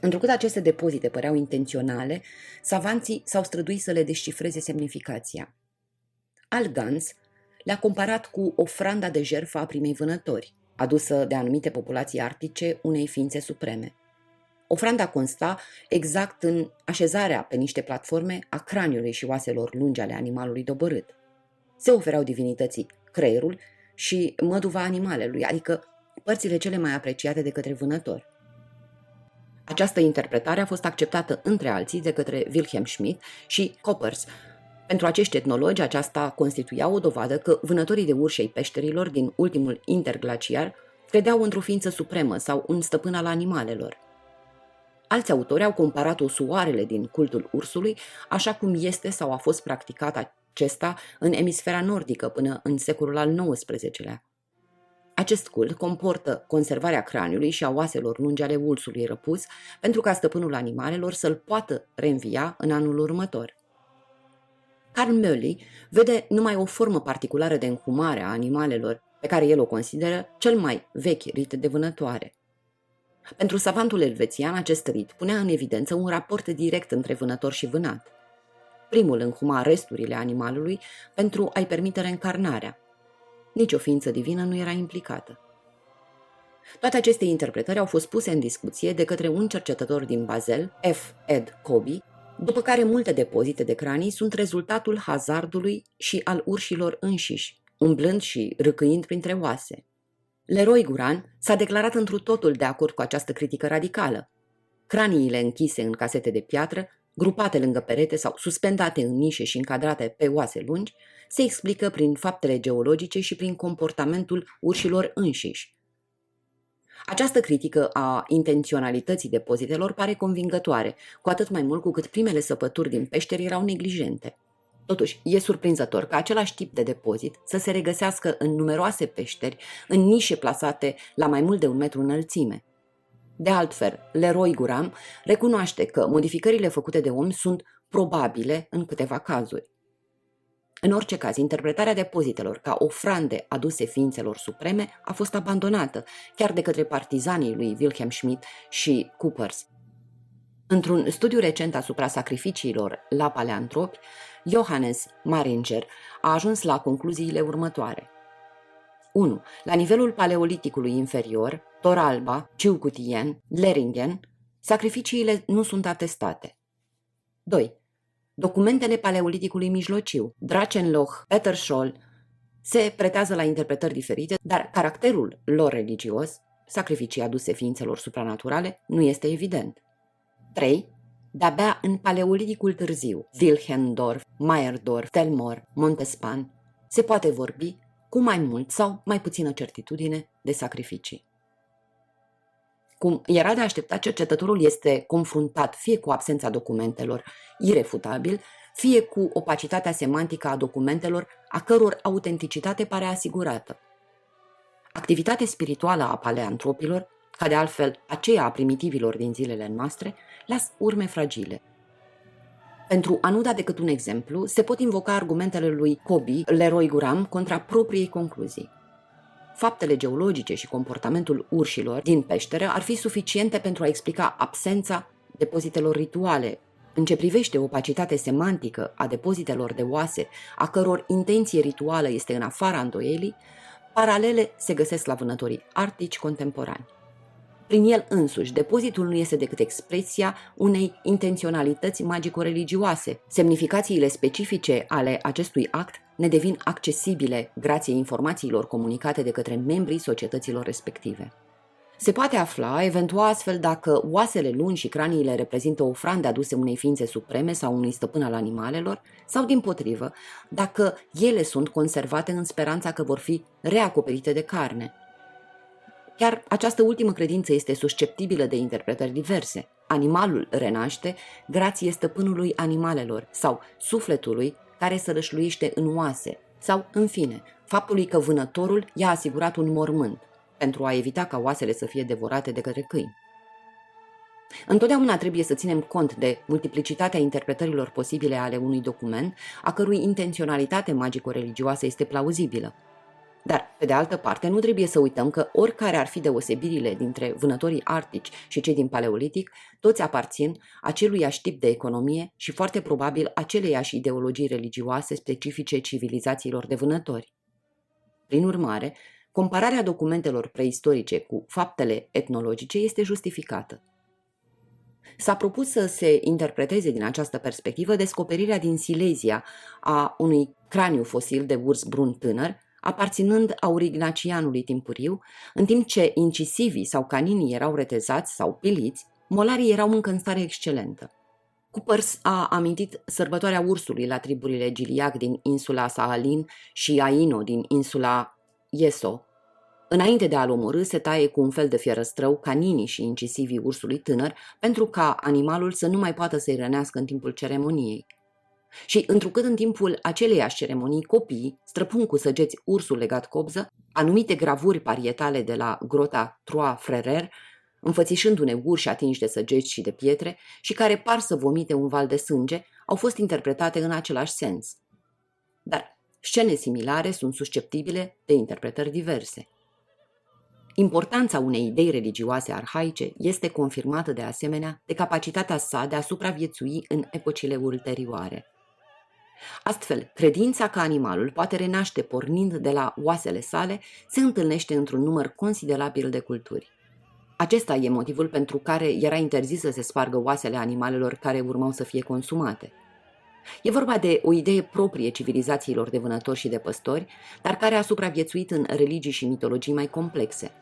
Întrucât aceste depozite păreau intenționale, savanții s-au străduit să le descifreze semnificația. Al Gans le-a comparat cu ofranda de jertfă a primei vânători, adusă de anumite populații arctice unei ființe supreme. Ofranda consta exact în așezarea pe niște platforme a craniului și oaselor lungi ale animalului dobărât. Se ofereau divinității creierul și măduva animalelui, adică părțile cele mai apreciate de către vânător. Această interpretare a fost acceptată între alții de către Wilhelm Schmidt și Coppers. Pentru acești etnologi, aceasta constituia o dovadă că vânătorii de urși ai peșterilor din ultimul interglaciar credeau într-o ființă supremă sau un stăpân al animalelor. Alți autori au comparat soarele din cultul ursului, așa cum este sau a fost practicat acesta în emisfera nordică până în secolul al XIX-lea. Acest cult comportă conservarea craniului și a oaselor lungi ale ulsului răpus pentru ca stăpânul animalelor să-l poată reînvia în anul următor. Carl Mölly vede numai o formă particulară de înhumare a animalelor pe care el o consideră cel mai vechi rit de vânătoare. Pentru savantul elvețian, acest rit punea în evidență un raport direct între vânător și vânat. Primul înhuma resturile animalului pentru a-i permite reîncarnarea, nici o ființă divină nu era implicată. Toate aceste interpretări au fost puse în discuție de către un cercetător din Basel, F. Ed Kobi, după care multe depozite de cranii sunt rezultatul hazardului și al urșilor înșiși, umblând și râcâind printre oase. Leroy Guran s-a declarat întru totul de acord cu această critică radicală. Craniile închise în casete de piatră, grupate lângă perete sau suspendate în nișe și încadrate pe oase lungi, se explică prin faptele geologice și prin comportamentul urșilor înșiși. Această critică a intenționalității depozitelor pare convingătoare, cu atât mai mult cu cât primele săpături din peșteri erau neglijente. Totuși, e surprinzător că același tip de depozit să se regăsească în numeroase peșteri, în nișe plasate la mai mult de un metru înălțime. De altfel, Leroy Guram recunoaște că modificările făcute de om sunt probabile în câteva cazuri. În orice caz, interpretarea depozitelor ca ofrande aduse ființelor supreme a fost abandonată, chiar de către partizanii lui Wilhelm Schmidt și Coopers. Într-un studiu recent asupra sacrificiilor la paleantropi, Johannes Maringer a ajuns la concluziile următoare. 1. La nivelul paleoliticului inferior, Toralba, Ciucutien, Leringen, sacrificiile nu sunt atestate. 2. Documentele paleoliticului mijlociu, Drachenloch, Peterscholl, se pretează la interpretări diferite, dar caracterul lor religios, sacrificii aduse ființelor supranaturale, nu este evident. 3. De-abia în paleoliticul târziu, Wilhendorf, Meyerdorf, Telmor, Montespan, se poate vorbi cu mai mult sau mai puțină certitudine de sacrificii. Cum era de așteptat, cercetătorul este confruntat fie cu absența documentelor, irefutabil, fie cu opacitatea semantică a documentelor, a căror autenticitate pare asigurată. Activitatea spirituală a paleantropilor, ca de altfel aceea a primitivilor din zilele noastre, las urme fragile. Pentru a nu da decât un exemplu, se pot invoca argumentele lui Kobi, Leroy Guram, contra propriei concluzii. Faptele geologice și comportamentul urșilor din peșteră ar fi suficiente pentru a explica absența depozitelor rituale, în ce privește opacitate semantică a depozitelor de oase, a căror intenție rituală este în afara îndoielii, paralele se găsesc la vânătorii artici contemporani. Prin el însuși, depozitul nu este decât expresia unei intenționalități magico-religioase. Semnificațiile specifice ale acestui act ne devin accesibile grație informațiilor comunicate de către membrii societăților respective. Se poate afla, eventual astfel, dacă oasele lungi și craniile reprezintă ofrande aduse unei ființe supreme sau unui stăpân al animalelor, sau din potrivă, dacă ele sunt conservate în speranța că vor fi reacoperite de carne, Chiar această ultimă credință este susceptibilă de interpretări diverse. Animalul renaște grație stăpânului animalelor sau sufletului care se rășluiește în oase sau, în fine, faptului că vânătorul i-a asigurat un mormânt pentru a evita ca oasele să fie devorate de către câini. Întotdeauna trebuie să ținem cont de multiplicitatea interpretărilor posibile ale unui document, a cărui intenționalitate magico-religioasă este plauzibilă. Dar, pe de altă parte, nu trebuie să uităm că oricare ar fi deosebirile dintre vânătorii arctici și cei din paleolitic, toți aparțin aceluiași tip de economie și foarte probabil aceleiași ideologii religioase specifice civilizațiilor de vânători. Prin urmare, compararea documentelor preistorice cu faptele etnologice este justificată. S-a propus să se interpreteze din această perspectivă descoperirea din Silezia a unui craniu fosil de urs brun tânăr, aparținând aurignacianului timpuriu, în timp ce incisivii sau caninii erau retezați sau piliți, molarii erau încă în stare excelentă. Coopers a amintit sărbătoarea ursului la triburile Giliac din insula Sahalin și Aino din insula Yeso. Înainte de a-l omorâ, se taie cu un fel de fierăstrău caninii și incisivii ursului tânăr pentru ca animalul să nu mai poată să-i rănească în timpul ceremoniei. Și întrucât în timpul aceleiași ceremonii copiii străpun cu săgeți ursul legat cobză, anumite gravuri parietale de la grota Trois Frerer, înfățișându-ne urși atinși de săgeți și de pietre și care par să vomite un val de sânge, au fost interpretate în același sens. Dar scene similare sunt susceptibile de interpretări diverse. Importanța unei idei religioase arhaice este confirmată de asemenea de capacitatea sa de a supraviețui în epocile ulterioare. Astfel, credința că animalul poate renaște pornind de la oasele sale se întâlnește într-un număr considerabil de culturi. Acesta e motivul pentru care era interzis să se spargă oasele animalelor care urmau să fie consumate. E vorba de o idee proprie civilizațiilor de vânători și de păstori, dar care a supraviețuit în religii și mitologii mai complexe.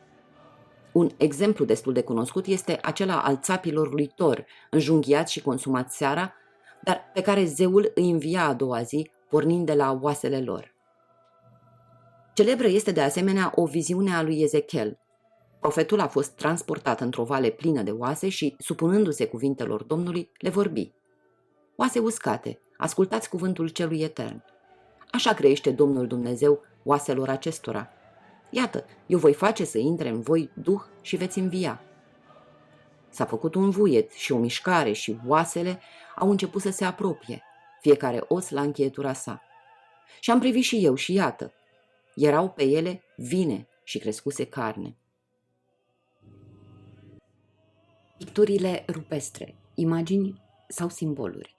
Un exemplu destul de cunoscut este acela al țapilor lui Thor, înjunghiați și consumați seara, dar pe care zeul îi învia a doua zi, pornind de la oasele lor. Celebră este de asemenea o viziune a lui Ezechiel. Profetul a fost transportat într-o vale plină de oase și, supunându-se cuvintelor Domnului, le vorbi. Oase uscate, ascultați cuvântul celui etern. Așa crește Domnul Dumnezeu oaselor acestora. Iată, eu voi face să intre în voi duh și veți învia. S-a făcut un vuiet și o mișcare și oasele au început să se apropie, fiecare os la încheietura sa. Și am privit și eu și iată, erau pe ele vine și crescuse carne. Picturile rupestre, imagini sau simboluri.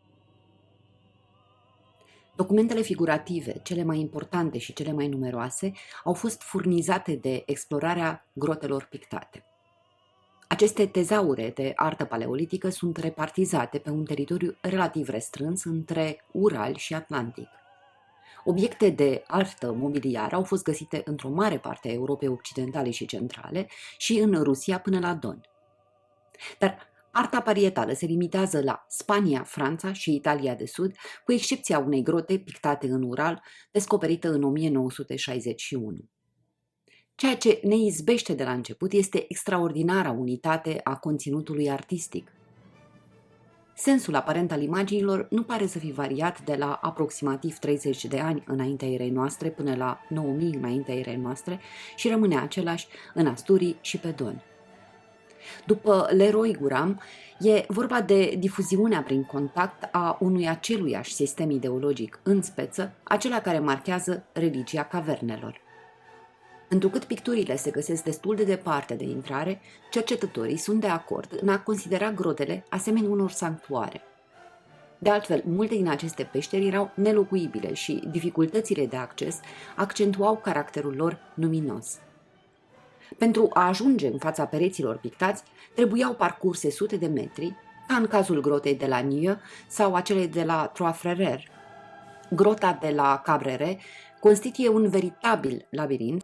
Documentele figurative, cele mai importante și cele mai numeroase, au fost furnizate de explorarea grotelor pictate. Aceste tezaure de artă paleolitică sunt repartizate pe un teritoriu relativ restrâns între Ural și Atlantic. Obiecte de artă mobiliară au fost găsite într-o mare parte a Europei Occidentale și Centrale și în Rusia până la Don. Dar arta parietală se limitează la Spania, Franța și Italia de Sud, cu excepția unei grote pictate în Ural, descoperită în 1961. Ceea ce ne izbește de la început este extraordinara unitate a conținutului artistic. Sensul aparent al imaginilor nu pare să fi variat de la aproximativ 30 de ani înaintea erei noastre până la 9000 înaintea erei noastre și rămâne același în Asturii și pe Don. După Leroy Guram, e vorba de difuziunea prin contact a unui aceluiași sistem ideologic în speță, acela care marchează religia cavernelor. Întrucât picturile se găsesc destul de departe de intrare, cercetătorii sunt de acord în a considera grotele asemenea unor sanctuare. De altfel, multe din aceste peșteri erau nelocuibile și dificultățile de acces accentuau caracterul lor luminos. Pentru a ajunge în fața pereților pictați, trebuiau parcurse sute de metri, ca în cazul grotei de la Nieu sau acele de la Trois Frères. Grota de la Cabrere constituie un veritabil labirint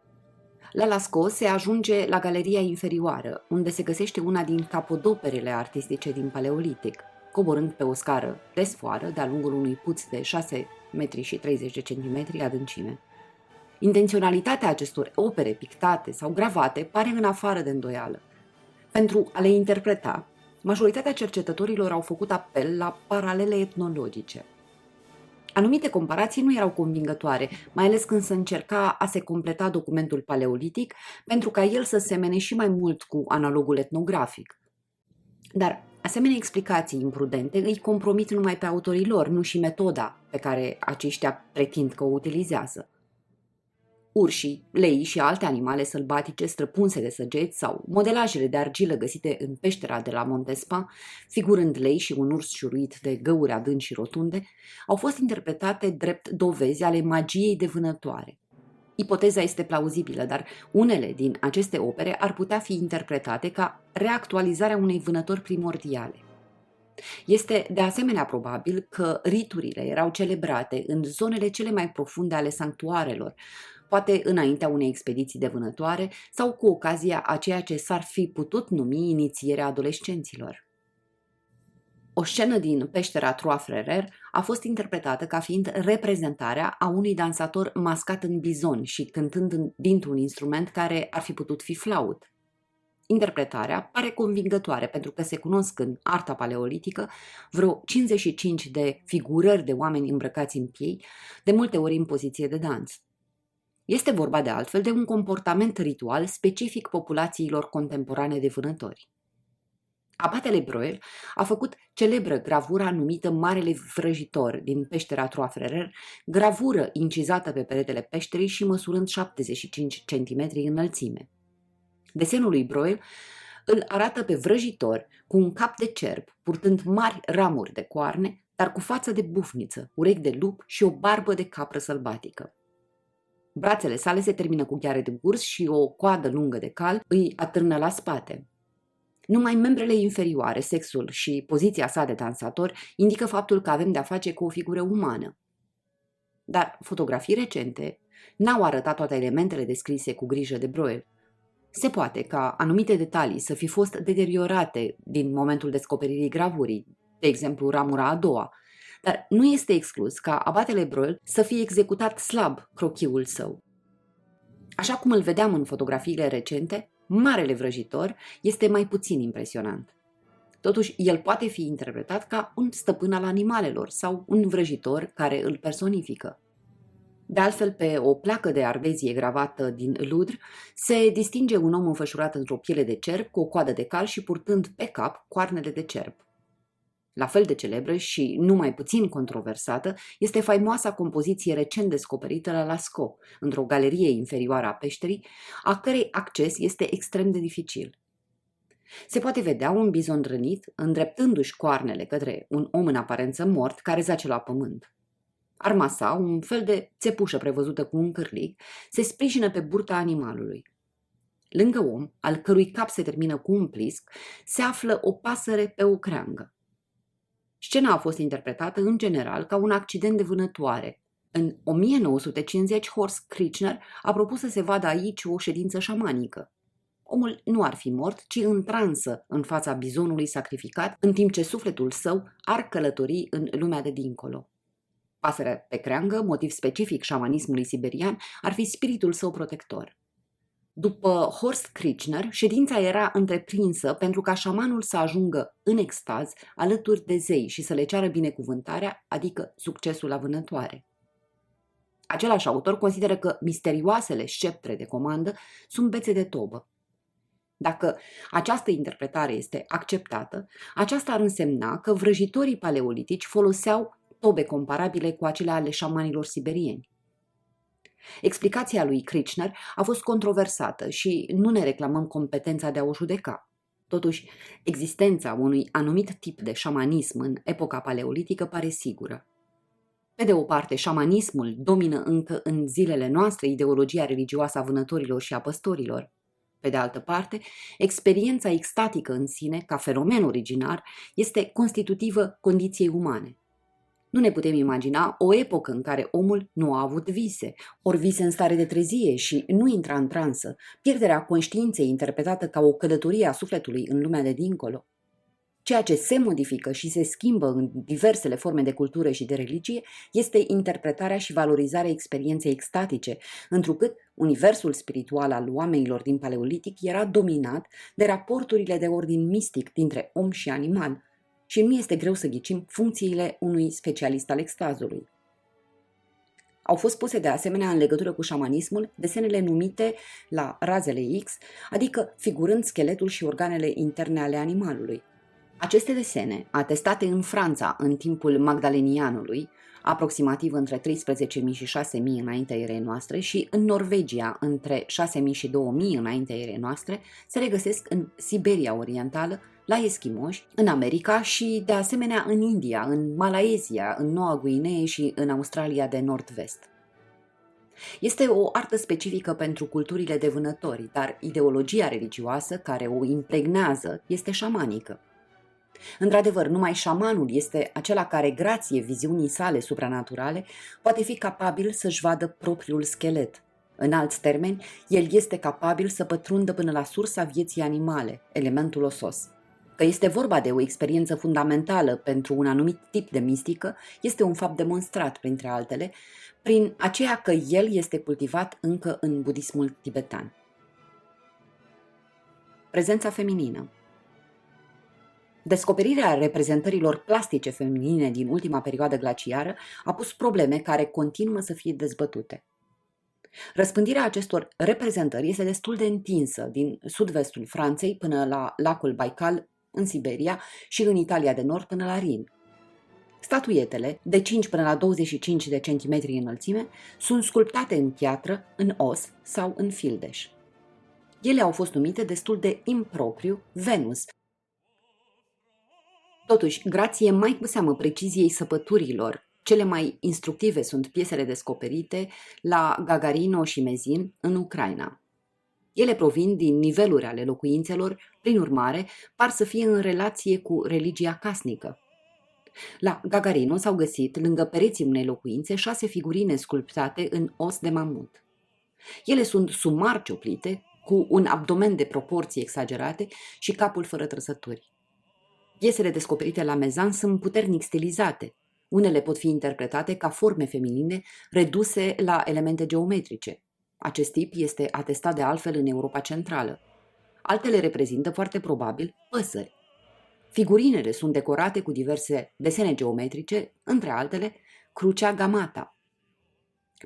la Lascaux se ajunge la galeria inferioară, unde se găsește una din capodoperele artistice din Paleolitic, coborând pe o scară de sfoară de-a lungul unui puț de 6 metri și 30 de centimetri adâncime. Intenționalitatea acestor opere pictate sau gravate pare în afară de îndoială. Pentru a le interpreta, majoritatea cercetătorilor au făcut apel la paralele etnologice – Anumite comparații nu erau convingătoare, mai ales când se încerca a se completa documentul paleolitic, pentru ca el să semene și mai mult cu analogul etnografic. Dar asemenea explicații imprudente îi compromit numai pe autorii lor, nu și metoda pe care aceștia pretind că o utilizează urșii, leii și alte animale sălbatice străpunse de săgeți sau modelajele de argilă găsite în peștera de la Montespa, figurând lei și un urs șuruit de găuri adânci și rotunde, au fost interpretate drept dovezi ale magiei de vânătoare. Ipoteza este plauzibilă, dar unele din aceste opere ar putea fi interpretate ca reactualizarea unei vânători primordiale. Este de asemenea probabil că riturile erau celebrate în zonele cele mai profunde ale sanctuarelor, poate înaintea unei expediții de vânătoare sau cu ocazia a ceea ce s-ar fi putut numi inițierea adolescenților. O scenă din peștera Trois Frères a fost interpretată ca fiind reprezentarea a unui dansator mascat în bizon și cântând dintr-un instrument care ar fi putut fi flaut. Interpretarea pare convingătoare pentru că se cunosc în arta paleolitică vreo 55 de figurări de oameni îmbrăcați în piei, de multe ori în poziție de dans. Este vorba de altfel de un comportament ritual specific populațiilor contemporane de vânători. Abatele Broel a făcut celebră gravura numită Marele Vrăjitor din peștera Troafrerer, gravură incizată pe peretele peșterii și măsurând 75 cm înălțime. Desenul lui Broel îl arată pe vrăjitor cu un cap de cerb, purtând mari ramuri de coarne, dar cu față de bufniță, urechi de lup și o barbă de capră sălbatică. Brațele sale se termină cu gheare de gurs și o coadă lungă de cal îi atârnă la spate. Numai membrele inferioare, sexul și poziția sa de dansator indică faptul că avem de-a face cu o figură umană. Dar fotografii recente n-au arătat toate elementele descrise cu grijă de Broel. Se poate ca anumite detalii să fi fost deteriorate din momentul descoperirii gravurii, de exemplu ramura a doua, dar nu este exclus ca abatele Broil să fie executat slab crochiul său. Așa cum îl vedeam în fotografiile recente, marele vrăjitor este mai puțin impresionant. Totuși, el poate fi interpretat ca un stăpân al animalelor sau un vrăjitor care îl personifică. De altfel, pe o placă de ardezie gravată din ludr, se distinge un om înfășurat într-o piele de cerb cu o coadă de cal și purtând pe cap coarnele de cerb. La fel de celebră și nu mai puțin controversată este faimoasa compoziție recent descoperită la Lascaux, într-o galerie inferioară a peșterii, a cărei acces este extrem de dificil. Se poate vedea un bizon rănit îndreptându-și coarnele către un om în aparență mort care zace la pământ. Arma sa, un fel de țepușă prevăzută cu un cârlig, se sprijină pe burta animalului. Lângă om, al cărui cap se termină cu un plisc, se află o pasăre pe o creangă. Scena a fost interpretată în general ca un accident de vânătoare. În 1950, Horst Krichner a propus să se vadă aici o ședință șamanică. Omul nu ar fi mort, ci în transă în fața bizonului sacrificat, în timp ce sufletul său ar călători în lumea de dincolo. Pasărea pe creangă, motiv specific șamanismului siberian, ar fi spiritul său protector. După Horst Krichner, ședința era întreprinsă pentru ca șamanul să ajungă în extaz alături de zei și să le ceară binecuvântarea, adică succesul la vânătoare. Același autor consideră că misterioasele sceptre de comandă sunt bețe de tobă. Dacă această interpretare este acceptată, aceasta ar însemna că vrăjitorii paleolitici foloseau tobe comparabile cu acele ale șamanilor siberieni. Explicația lui Krichner a fost controversată și nu ne reclamăm competența de a o judeca. Totuși, existența unui anumit tip de șamanism în epoca paleolitică pare sigură. Pe de o parte, șamanismul domină încă în zilele noastre ideologia religioasă a vânătorilor și a păstorilor. Pe de altă parte, experiența extatică în sine, ca fenomen originar, este constitutivă condiției umane. Nu ne putem imagina o epocă în care omul nu a avut vise, ori vise în stare de trezie și nu intra în transă, pierderea conștiinței interpretată ca o călătorie a sufletului în lumea de dincolo. Ceea ce se modifică și se schimbă în diversele forme de cultură și de religie este interpretarea și valorizarea experienței extatice, întrucât universul spiritual al oamenilor din paleolitic era dominat de raporturile de ordin mistic dintre om și animal, și nu este greu să ghicim funcțiile unui specialist al extazului. Au fost puse de asemenea în legătură cu șamanismul desenele numite la razele X, adică figurând scheletul și organele interne ale animalului. Aceste desene, atestate în Franța în timpul Magdalenianului, aproximativ între 13.000 și 6.000 înaintea erei noastre și în Norvegia între 6.000 și 2.000 înaintea erei noastre, se regăsesc în Siberia Orientală, la eschimoși, în America și de asemenea în India, în Malaezia, în Noua Guinee și în Australia de nord-vest. Este o artă specifică pentru culturile de vânători, dar ideologia religioasă care o impregnează este șamanică. Într-adevăr, numai șamanul este acela care, grație viziunii sale supranaturale, poate fi capabil să-și vadă propriul schelet. În alți termeni, el este capabil să pătrundă până la sursa vieții animale, elementul osos. Că este vorba de o experiență fundamentală pentru un anumit tip de mistică este un fapt demonstrat, printre altele, prin aceea că el este cultivat încă în budismul tibetan. Prezența feminină Descoperirea reprezentărilor plastice feminine din ultima perioadă glaciară a pus probleme care continuă să fie dezbătute. Răspândirea acestor reprezentări este destul de întinsă din sud-vestul Franței până la lacul Baikal în Siberia și în Italia de Nord până la Rin. Statuietele, de 5 până la 25 de centimetri înălțime, sunt sculptate în piatră, în os sau în fildeș. Ele au fost numite destul de impropriu Venus. Totuși, grație mai cu seamă preciziei săpăturilor, cele mai instructive sunt piesele descoperite la Gagarino și Mezin, în Ucraina. Ele provin din niveluri ale locuințelor, prin urmare, par să fie în relație cu religia casnică. La Gagarino s-au găsit, lângă pereții unei locuințe, șase figurine sculptate în os de mamut. Ele sunt sumar cioplite, cu un abdomen de proporții exagerate și capul fără trăsături. Piesele descoperite la Mezan sunt puternic stilizate. Unele pot fi interpretate ca forme feminine reduse la elemente geometrice. Acest tip este atestat de altfel în Europa Centrală. Altele reprezintă foarte probabil păsări. Figurinele sunt decorate cu diverse desene geometrice, între altele crucea gamata.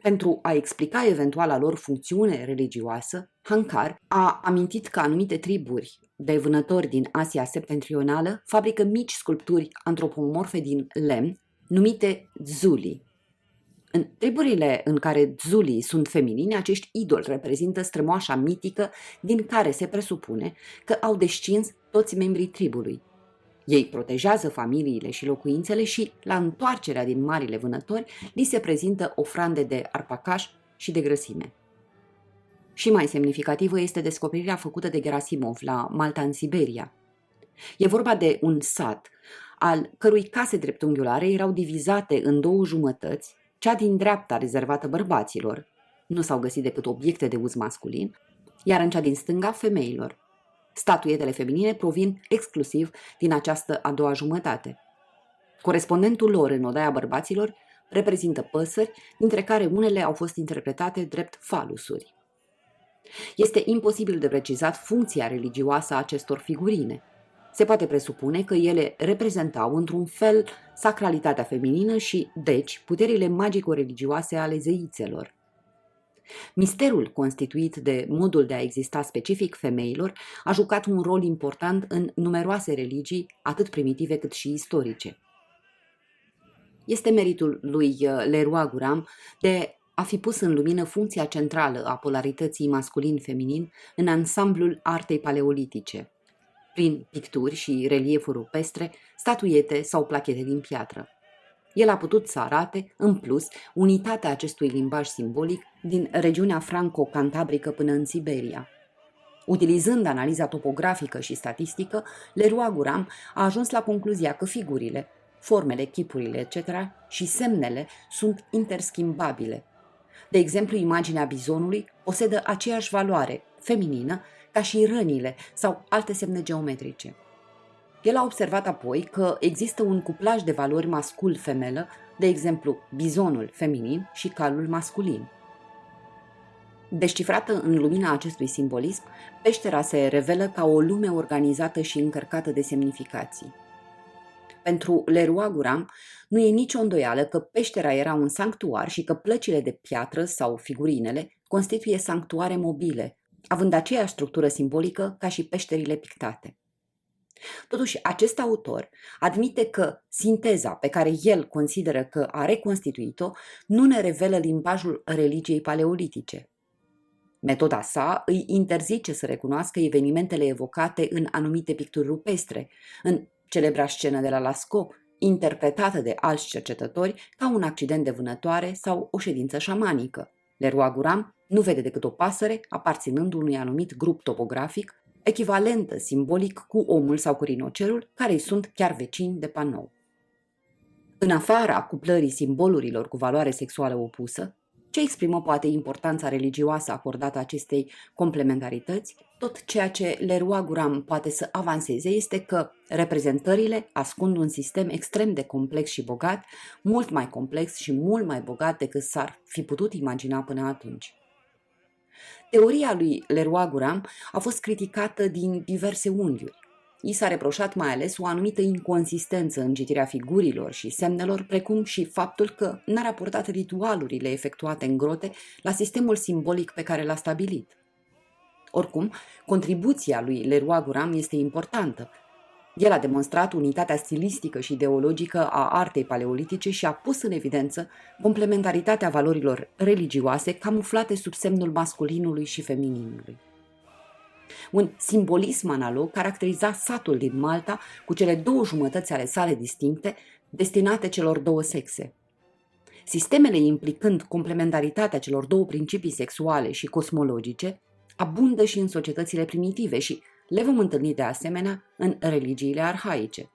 Pentru a explica eventuala lor funcțiune religioasă, Hankar a amintit că anumite triburi de vânători din Asia septentrională fabrică mici sculpturi antropomorfe din lemn, numite zuli. În triburile în care zulii sunt feminini, acești idoli reprezintă strămoașa mitică din care se presupune că au descins toți membrii tribului. Ei protejează familiile și locuințele și, la întoarcerea din marile vânători, li se prezintă ofrande de arpacaș și de grăsime. Și mai semnificativă este descoperirea făcută de Gerasimov la Malta în Siberia. E vorba de un sat, al cărui case dreptunghiulare erau divizate în două jumătăți, cea din dreapta rezervată bărbaților, nu s-au găsit decât obiecte de uz masculin, iar în cea din stânga femeilor. Statuetele feminine provin exclusiv din această a doua jumătate. Corespondentul lor în odaia bărbaților reprezintă păsări, dintre care unele au fost interpretate drept falusuri. Este imposibil de precizat funcția religioasă a acestor figurine. Se poate presupune că ele reprezentau într-un fel sacralitatea feminină și, deci, puterile magico-religioase ale zeițelor. Misterul constituit de modul de a exista specific femeilor a jucat un rol important în numeroase religii, atât primitive cât și istorice. Este meritul lui uh, Leroy Guram de a fi pus în lumină funcția centrală a polarității masculin-feminin în ansamblul artei paleolitice, prin picturi și reliefuri rupestre, statuiete sau plachete din piatră. El a putut să arate, în plus, unitatea acestui limbaj simbolic din regiunea franco-cantabrică până în Siberia. Utilizând analiza topografică și statistică, Leroy Guram a ajuns la concluzia că figurile, formele, chipurile, etc. și semnele sunt interschimbabile. De exemplu, imaginea bizonului posedă aceeași valoare feminină ca și rănile sau alte semne geometrice. El a observat apoi că există un cuplaj de valori mascul-femelă, de exemplu bizonul feminin și calul masculin. Descifrată în lumina acestui simbolism, peștera se revelă ca o lume organizată și încărcată de semnificații. Pentru Leroy Guram, nu e nicio îndoială că peștera era un sanctuar și că plăcile de piatră sau figurinele constituie sanctuare mobile, având aceeași structură simbolică ca și peșterile pictate. Totuși, acest autor admite că sinteza pe care el consideră că a reconstituit-o nu ne revelă limbajul religiei paleolitice. Metoda sa îi interzice să recunoască evenimentele evocate în anumite picturi rupestre, în celebra scenă de la Lascaux, interpretată de alți cercetători ca un accident de vânătoare sau o ședință șamanică. Leroy Guram nu vede decât o pasăre aparținând unui anumit grup topografic echivalentă simbolic cu omul sau cu rinocerul, care îi sunt chiar vecini de panou. În afara cuplării simbolurilor cu valoare sexuală opusă, ce exprimă poate importanța religioasă acordată acestei complementarități, tot ceea ce Leroy Guram poate să avanseze este că reprezentările ascund un sistem extrem de complex și bogat, mult mai complex și mult mai bogat decât s-ar fi putut imagina până atunci. Teoria lui Leroy Guram a fost criticată din diverse unghiuri. I s-a reproșat mai ales o anumită inconsistență în citirea figurilor și semnelor, precum și faptul că n-a raportat ritualurile efectuate în grote la sistemul simbolic pe care l-a stabilit. Oricum, contribuția lui Leroy Guram este importantă, el a demonstrat unitatea stilistică și ideologică a artei paleolitice și a pus în evidență complementaritatea valorilor religioase camuflate sub semnul masculinului și femininului. Un simbolism analog caracteriza satul din Malta cu cele două jumătăți ale sale distincte, destinate celor două sexe. Sistemele implicând complementaritatea celor două principii sexuale și cosmologice abundă și în societățile primitive și le vom întâlni de asemenea în religiile arhaice.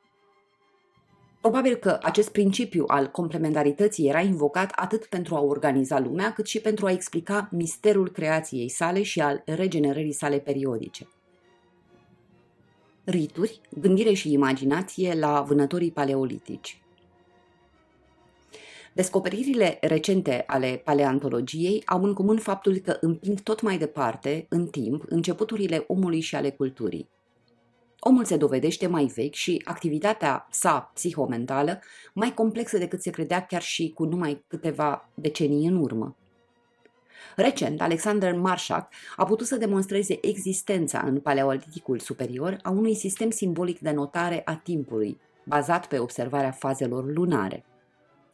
Probabil că acest principiu al complementarității era invocat atât pentru a organiza lumea, cât și pentru a explica misterul creației sale și al regenerării sale periodice. Rituri, gândire și imaginație la vânătorii paleolitici. Descoperirile recente ale paleantologiei au în comun faptul că împing tot mai departe, în timp, începuturile omului și ale culturii. Omul se dovedește mai vechi și activitatea sa psihomentală mai complexă decât se credea chiar și cu numai câteva decenii în urmă. Recent, Alexander Marshak a putut să demonstreze existența în paleoliticul superior a unui sistem simbolic de notare a timpului, bazat pe observarea fazelor lunare.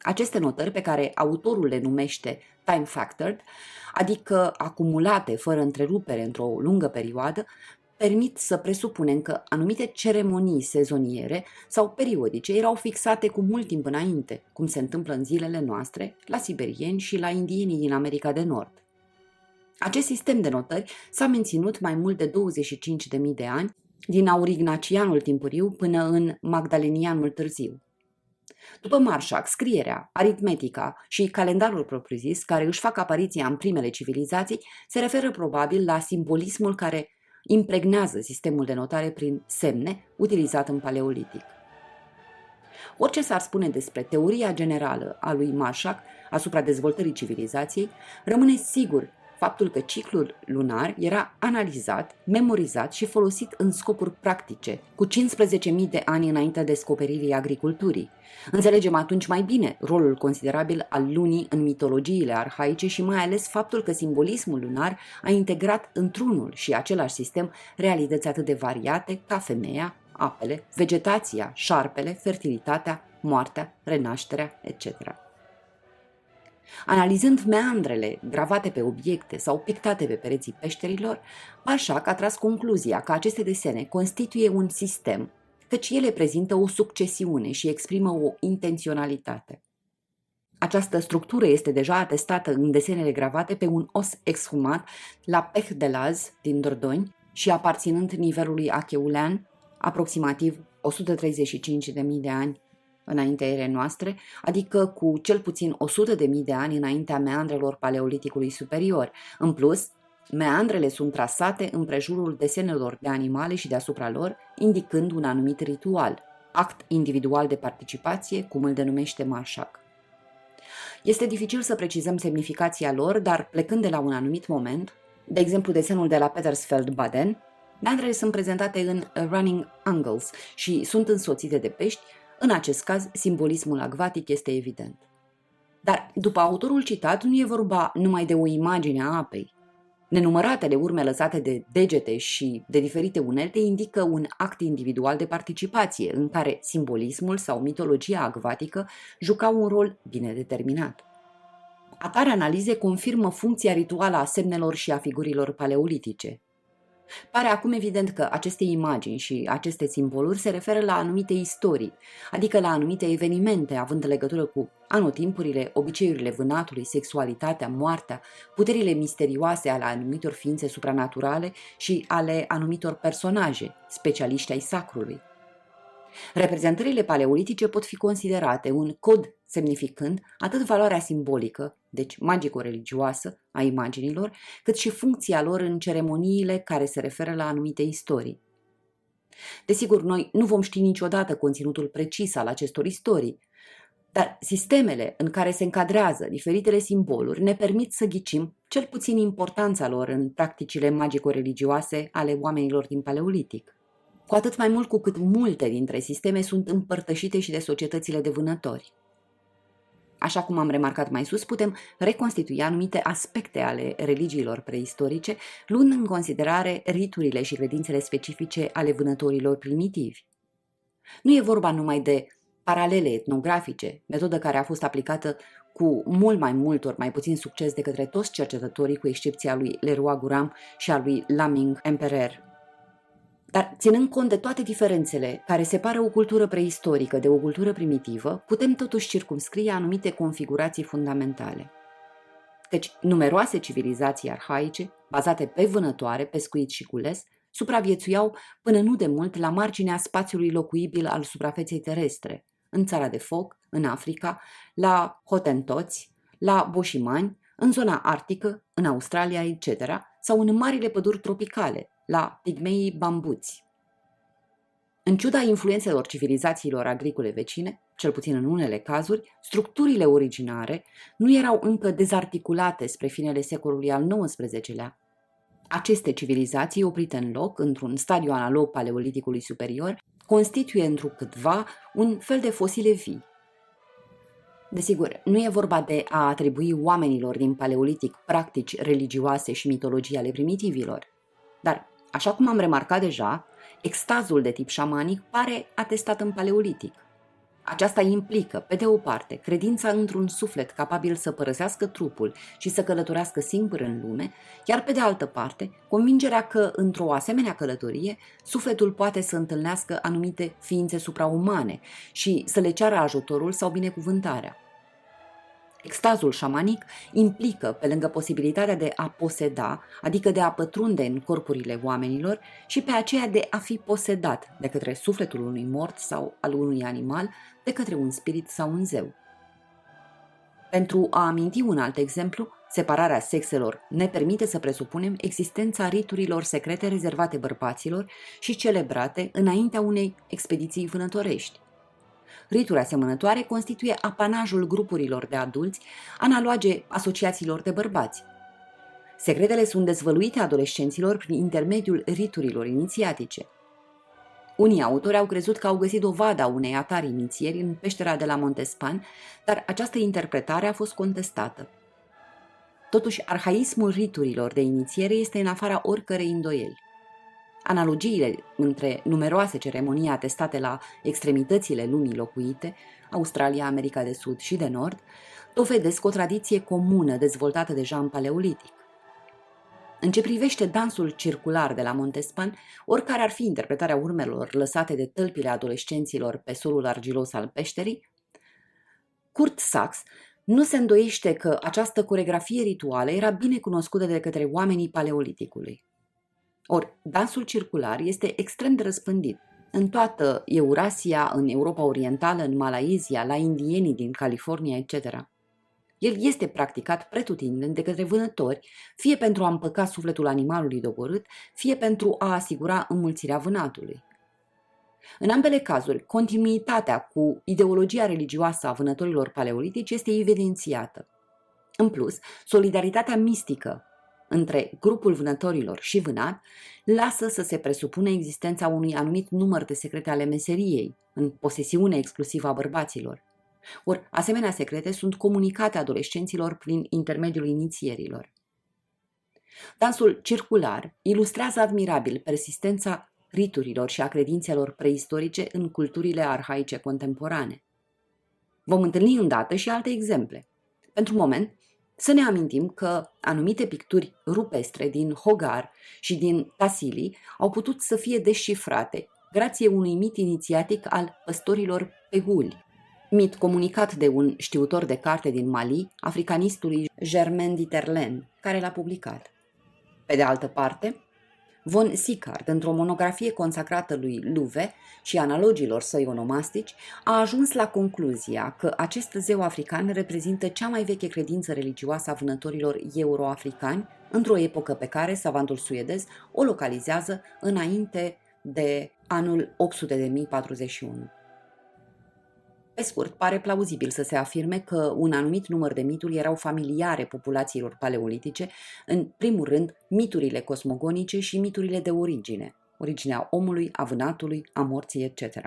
Aceste notări, pe care autorul le numește time factored, adică acumulate fără întrerupere într-o lungă perioadă, permit să presupunem că anumite ceremonii sezoniere sau periodice erau fixate cu mult timp înainte, cum se întâmplă în zilele noastre, la siberieni și la indienii din America de Nord. Acest sistem de notări s-a menținut mai mult de 25.000 de ani, din aurignacianul timpuriu până în magdalenianul târziu. După Marșac, scrierea, aritmetica și calendarul propriu-zis, care își fac apariția în primele civilizații, se referă probabil la simbolismul care impregnează sistemul de notare prin semne utilizat în paleolitic. Orice s-ar spune despre teoria generală a lui Marshak asupra dezvoltării civilizației, rămâne sigur faptul că ciclul lunar era analizat, memorizat și folosit în scopuri practice, cu 15.000 de ani înaintea descoperirii agriculturii. Înțelegem atunci mai bine rolul considerabil al lunii în mitologiile arhaice și mai ales faptul că simbolismul lunar a integrat într-unul și același sistem realități atât de variate ca femeia, apele, vegetația, șarpele, fertilitatea, moartea, renașterea, etc. Analizând meandrele gravate pe obiecte sau pictate pe pereții peșterilor, Pașac a tras concluzia că aceste desene constituie un sistem, căci ele prezintă o succesiune și exprimă o intenționalitate. Această structură este deja atestată în desenele gravate pe un os exhumat la Pech de Laz din Dordoni și aparținând nivelului acheulean, aproximativ 135.000 de ani înaintea erei noastre, adică cu cel puțin 100 de mii de ani înaintea meandrelor paleoliticului superior. În plus, meandrele sunt trasate în prejurul desenelor de animale și deasupra lor, indicând un anumit ritual, act individual de participație, cum îl denumește Marshak. Este dificil să precizăm semnificația lor, dar plecând de la un anumit moment, de exemplu desenul de la Petersfeld-Baden, meandrele sunt prezentate în running angles și sunt însoțite de pești în acest caz, simbolismul acvatic este evident. Dar, după autorul citat, nu e vorba numai de o imagine a apei. Nenumăratele urme lăsate de degete și de diferite unelte indică un act individual de participație, în care simbolismul sau mitologia acvatică jucau un rol bine determinat. Atare analize confirmă funcția rituală a semnelor și a figurilor paleolitice. Pare acum evident că aceste imagini și aceste simboluri se referă la anumite istorii, adică la anumite evenimente având legătură cu anotimpurile, obiceiurile vânatului, sexualitatea, moartea, puterile misterioase ale anumitor ființe supranaturale și ale anumitor personaje, specialiști ai sacrului. Reprezentările paleolitice pot fi considerate un cod semnificând atât valoarea simbolică, deci magico-religioasă, a imaginilor, cât și funcția lor în ceremoniile care se referă la anumite istorii. Desigur, noi nu vom ști niciodată conținutul precis al acestor istorii, dar sistemele în care se încadrează diferitele simboluri ne permit să ghicim cel puțin importanța lor în practicile magico-religioase ale oamenilor din Paleolitic. Cu atât mai mult cu cât multe dintre sisteme sunt împărtășite și de societățile de vânători. Așa cum am remarcat mai sus, putem reconstitui anumite aspecte ale religiilor preistorice, luând în considerare riturile și credințele specifice ale vânătorilor primitivi. Nu e vorba numai de paralele etnografice, metodă care a fost aplicată cu mult mai mult ori mai puțin succes de către toți cercetătorii, cu excepția lui Leroy Guram și a lui Laming Emperer. Dar ținând cont de toate diferențele care separă o cultură preistorică de o cultură primitivă, putem totuși circumscrie anumite configurații fundamentale. Căci numeroase civilizații arhaice, bazate pe vânătoare, pescuit și cules, supraviețuiau până nu de mult la marginea spațiului locuibil al suprafeței terestre, în țara de foc, în Africa, la hotentoți, la boșimani, în zona arctică, în Australia, etc., sau în marile păduri tropicale, la pigmeii bambuți. În ciuda influențelor civilizațiilor agricole vecine, cel puțin în unele cazuri, structurile originare nu erau încă dezarticulate spre finele secolului al XIX-lea. aceste civilizații oprite în loc, într-un stadiu analog paleoliticului superior, constituie întrucâtva un fel de fosile vii. Desigur, nu e vorba de a atribui oamenilor din paleolitic practici religioase și mitologii ale primitivilor, dar, așa cum am remarcat deja, extazul de tip șamanic pare atestat în paleolitic – aceasta implică, pe de o parte, credința într-un suflet capabil să părăsească trupul și să călătorească singur în lume, iar pe de altă parte, convingerea că, într-o asemenea călătorie, sufletul poate să întâlnească anumite ființe supraumane și să le ceară ajutorul sau binecuvântarea. Extazul șamanic implică, pe lângă posibilitatea de a poseda, adică de a pătrunde în corpurile oamenilor, și pe aceea de a fi posedat de către sufletul unui mort sau al unui animal, de către un spirit sau un zeu. Pentru a aminti un alt exemplu, separarea sexelor ne permite să presupunem existența riturilor secrete rezervate bărbaților și celebrate înaintea unei expediții vânătorești. Rituri asemănătoare constituie apanajul grupurilor de adulți, analoage asociațiilor de bărbați. Secretele sunt dezvăluite adolescenților prin intermediul riturilor inițiatice. Unii autori au crezut că au găsit dovada unei atari inițieri în peștera de la Montespan, dar această interpretare a fost contestată. Totuși, arhaismul riturilor de inițiere este în afara oricărei îndoieli. Analogiile între numeroase ceremonii atestate la extremitățile lumii locuite, Australia, America de Sud și de Nord, dovedesc o tradiție comună dezvoltată deja în paleolitic. În ce privește dansul circular de la Montespan, oricare ar fi interpretarea urmelor lăsate de tălpile adolescenților pe solul argilos al peșterii, Kurt Sachs nu se îndoiește că această coregrafie rituală era bine cunoscută de către oamenii paleoliticului. Ori, dansul circular este extrem de răspândit. În toată Eurasia, în Europa Orientală, în Malaezia, la indienii din California, etc. El este practicat pretutindeni de către vânători, fie pentru a împăca sufletul animalului doborât, fie pentru a asigura înmulțirea vânatului. În ambele cazuri, continuitatea cu ideologia religioasă a vânătorilor paleolitici este evidențiată. În plus, solidaritatea mistică între grupul vânătorilor și vânat lasă să se presupună existența unui anumit număr de secrete ale meseriei, în posesiune exclusivă a bărbaților. Ori, asemenea secrete sunt comunicate adolescenților prin intermediul inițierilor. Dansul circular ilustrează admirabil persistența riturilor și a credințelor preistorice în culturile arhaice contemporane. Vom întâlni îndată și alte exemple. Pentru moment, să ne amintim că anumite picturi rupestre din Hogar și din Tassili au putut să fie descifrate grație unui mit inițiatic al păstorilor pehuli, mit comunicat de un știutor de carte din Mali, africanistului Germain Diterlen, care l-a publicat. Pe de altă parte, Von Sicard, într-o monografie consacrată lui Luve și analogilor săi onomastici, a ajuns la concluzia că acest zeu african reprezintă cea mai veche credință religioasă a vânătorilor euroafricani, într-o epocă pe care savantul suedez o localizează înainte de anul 800.041. Pe scurt, pare plauzibil să se afirme că un anumit număr de mituri erau familiare populațiilor paleolitice, în primul rând miturile cosmogonice și miturile de origine, originea omului, a vânatului, a morții, etc.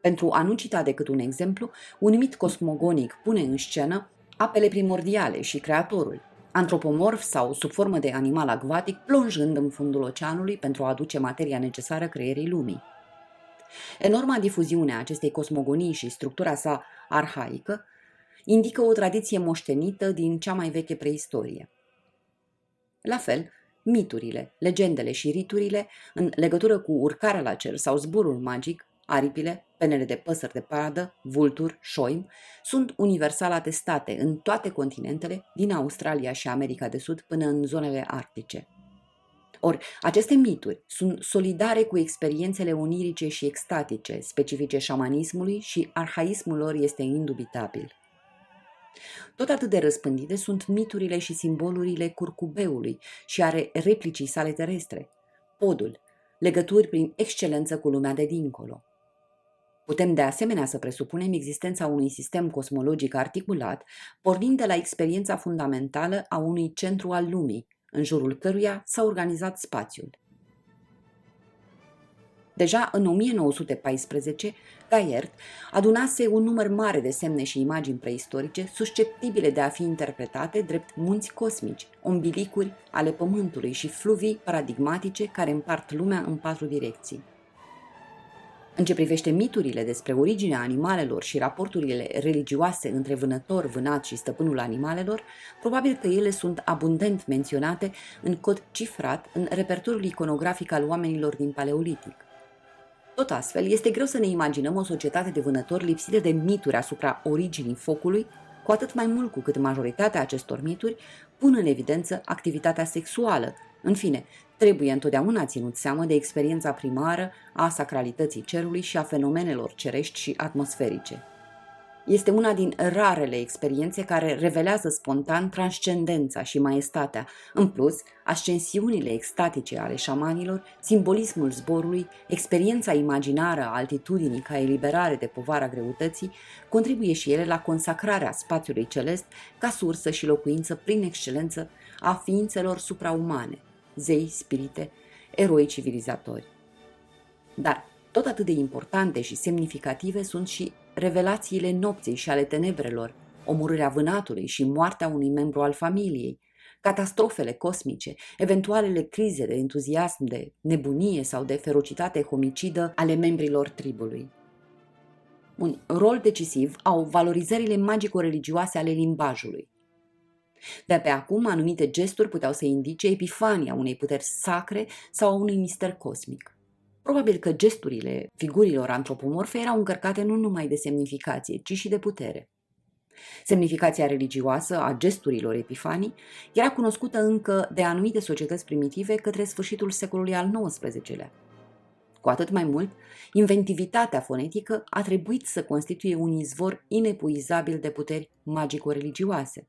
Pentru a nu cita decât un exemplu, un mit cosmogonic pune în scenă apele primordiale și creatorul, antropomorf sau sub formă de animal acvatic, plonjând în fundul oceanului pentru a aduce materia necesară creierii lumii. Enorma difuziune a acestei cosmogonii și structura sa arhaică indică o tradiție moștenită din cea mai veche preistorie. La fel, miturile, legendele și riturile în legătură cu urcarea la cer sau zborul magic, aripile, penele de păsări de paradă, vulturi, șoim, sunt universal atestate în toate continentele, din Australia și America de Sud până în zonele arctice. Ori, aceste mituri sunt solidare cu experiențele onirice și extatice, specifice șamanismului și arhaismul lor este indubitabil. Tot atât de răspândite sunt miturile și simbolurile curcubeului și are replicii sale terestre, podul, legături prin excelență cu lumea de dincolo. Putem de asemenea să presupunem existența unui sistem cosmologic articulat, pornind de la experiența fundamentală a unui centru al lumii, în jurul căruia s-a organizat spațiul. Deja în 1914, Gaillard adunase un număr mare de semne și imagini preistorice susceptibile de a fi interpretate drept munți cosmici, umbilicuri ale Pământului și fluvii paradigmatice care împart lumea în patru direcții. În ce privește miturile despre originea animalelor și raporturile religioase între vânător, vânat și stăpânul animalelor, probabil că ele sunt abundent menționate în cod cifrat în repertoriul iconografic al oamenilor din Paleolitic. Tot astfel, este greu să ne imaginăm o societate de vânători lipsită de mituri asupra originii focului, cu atât mai mult cu cât majoritatea acestor mituri pun în evidență activitatea sexuală. În fine, trebuie întotdeauna ținut seamă de experiența primară a sacralității cerului și a fenomenelor cerești și atmosferice. Este una din rarele experiențe care revelează spontan transcendența și maestatea. În plus, ascensiunile extatice ale șamanilor, simbolismul zborului, experiența imaginară a altitudinii ca eliberare de povara greutății, contribuie și ele la consacrarea spațiului celest ca sursă și locuință prin excelență a ființelor supraumane, zei, spirite, eroi civilizatori. Dar tot atât de importante și semnificative sunt și revelațiile nopții și ale tenebrelor, omorârea vânatului și moartea unui membru al familiei, catastrofele cosmice, eventualele crize de entuziasm, de nebunie sau de ferocitate homicidă ale membrilor tribului. Un rol decisiv au valorizările magico-religioase ale limbajului. De pe acum, anumite gesturi puteau să indice epifania unei puteri sacre sau a unui mister cosmic. Probabil că gesturile figurilor antropomorfe erau încărcate nu numai de semnificație, ci și de putere. Semnificația religioasă a gesturilor epifanii era cunoscută încă de anumite societăți primitive către sfârșitul secolului al XIX-lea. Cu atât mai mult, inventivitatea fonetică a trebuit să constituie un izvor inepuizabil de puteri magico-religioase.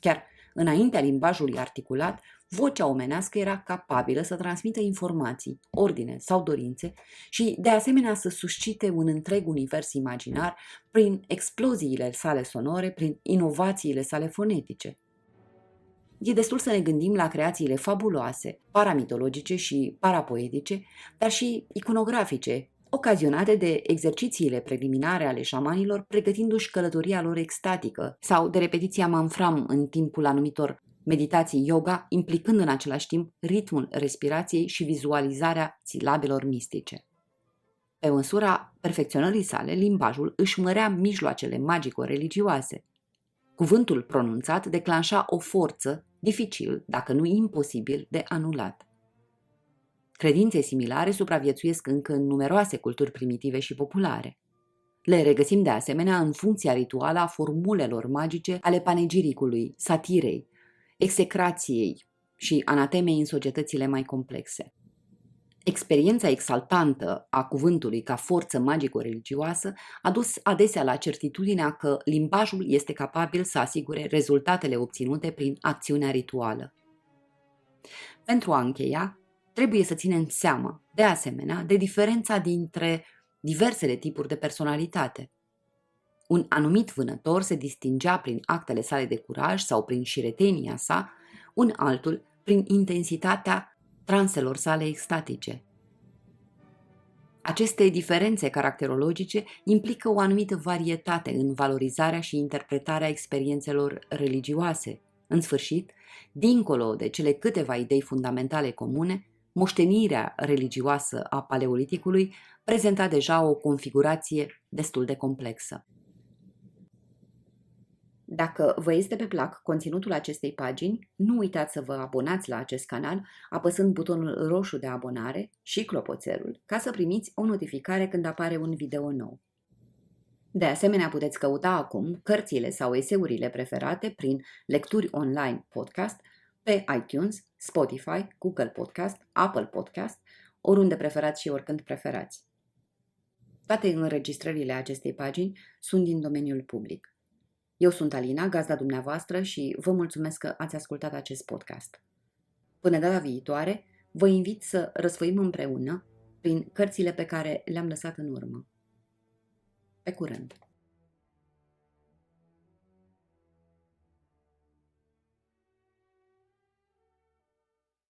Chiar înaintea limbajului articulat, vocea omenească era capabilă să transmită informații, ordine sau dorințe și, de asemenea, să suscite un întreg univers imaginar prin exploziile sale sonore, prin inovațiile sale fonetice. E destul să ne gândim la creațiile fabuloase, paramitologice și parapoetice, dar și iconografice, ocazionate de exercițiile preliminare ale șamanilor pregătindu-și călătoria lor extatică sau de repetiția manfram în timpul anumitor meditații yoga, implicând în același timp ritmul respirației și vizualizarea silabelor mistice. Pe măsura perfecționării sale, limbajul își mărea mijloacele magico-religioase. Cuvântul pronunțat declanșa o forță dificil, dacă nu imposibil, de anulat. Credințe similare supraviețuiesc încă în numeroase culturi primitive și populare. Le regăsim de asemenea în funcția rituală a formulelor magice ale panegiricului, satirei, execrației și anatemei în societățile mai complexe. Experiența exaltantă a cuvântului ca forță magico-religioasă a dus adesea la certitudinea că limbajul este capabil să asigure rezultatele obținute prin acțiunea rituală. Pentru a încheia, trebuie să ținem seama, de asemenea, de diferența dintre diversele tipuri de personalitate – un anumit vânător se distingea prin actele sale de curaj sau prin șiretenia sa, un altul prin intensitatea transelor sale extatice. Aceste diferențe caracterologice implică o anumită varietate în valorizarea și interpretarea experiențelor religioase. În sfârșit, dincolo de cele câteva idei fundamentale comune, moștenirea religioasă a paleoliticului prezenta deja o configurație destul de complexă. Dacă vă este pe plac conținutul acestei pagini, nu uitați să vă abonați la acest canal apăsând butonul roșu de abonare și clopoțelul ca să primiți o notificare când apare un video nou. De asemenea, puteți căuta acum cărțile sau eseurile preferate prin lecturi online podcast pe iTunes, Spotify, Google Podcast, Apple Podcast, oriunde preferați și oricând preferați. Toate înregistrările acestei pagini sunt din domeniul public. Eu sunt Alina, gazda dumneavoastră și vă mulțumesc că ați ascultat acest podcast. Până data viitoare, vă invit să răsfăim împreună prin cărțile pe care le-am lăsat în urmă. Pe curând!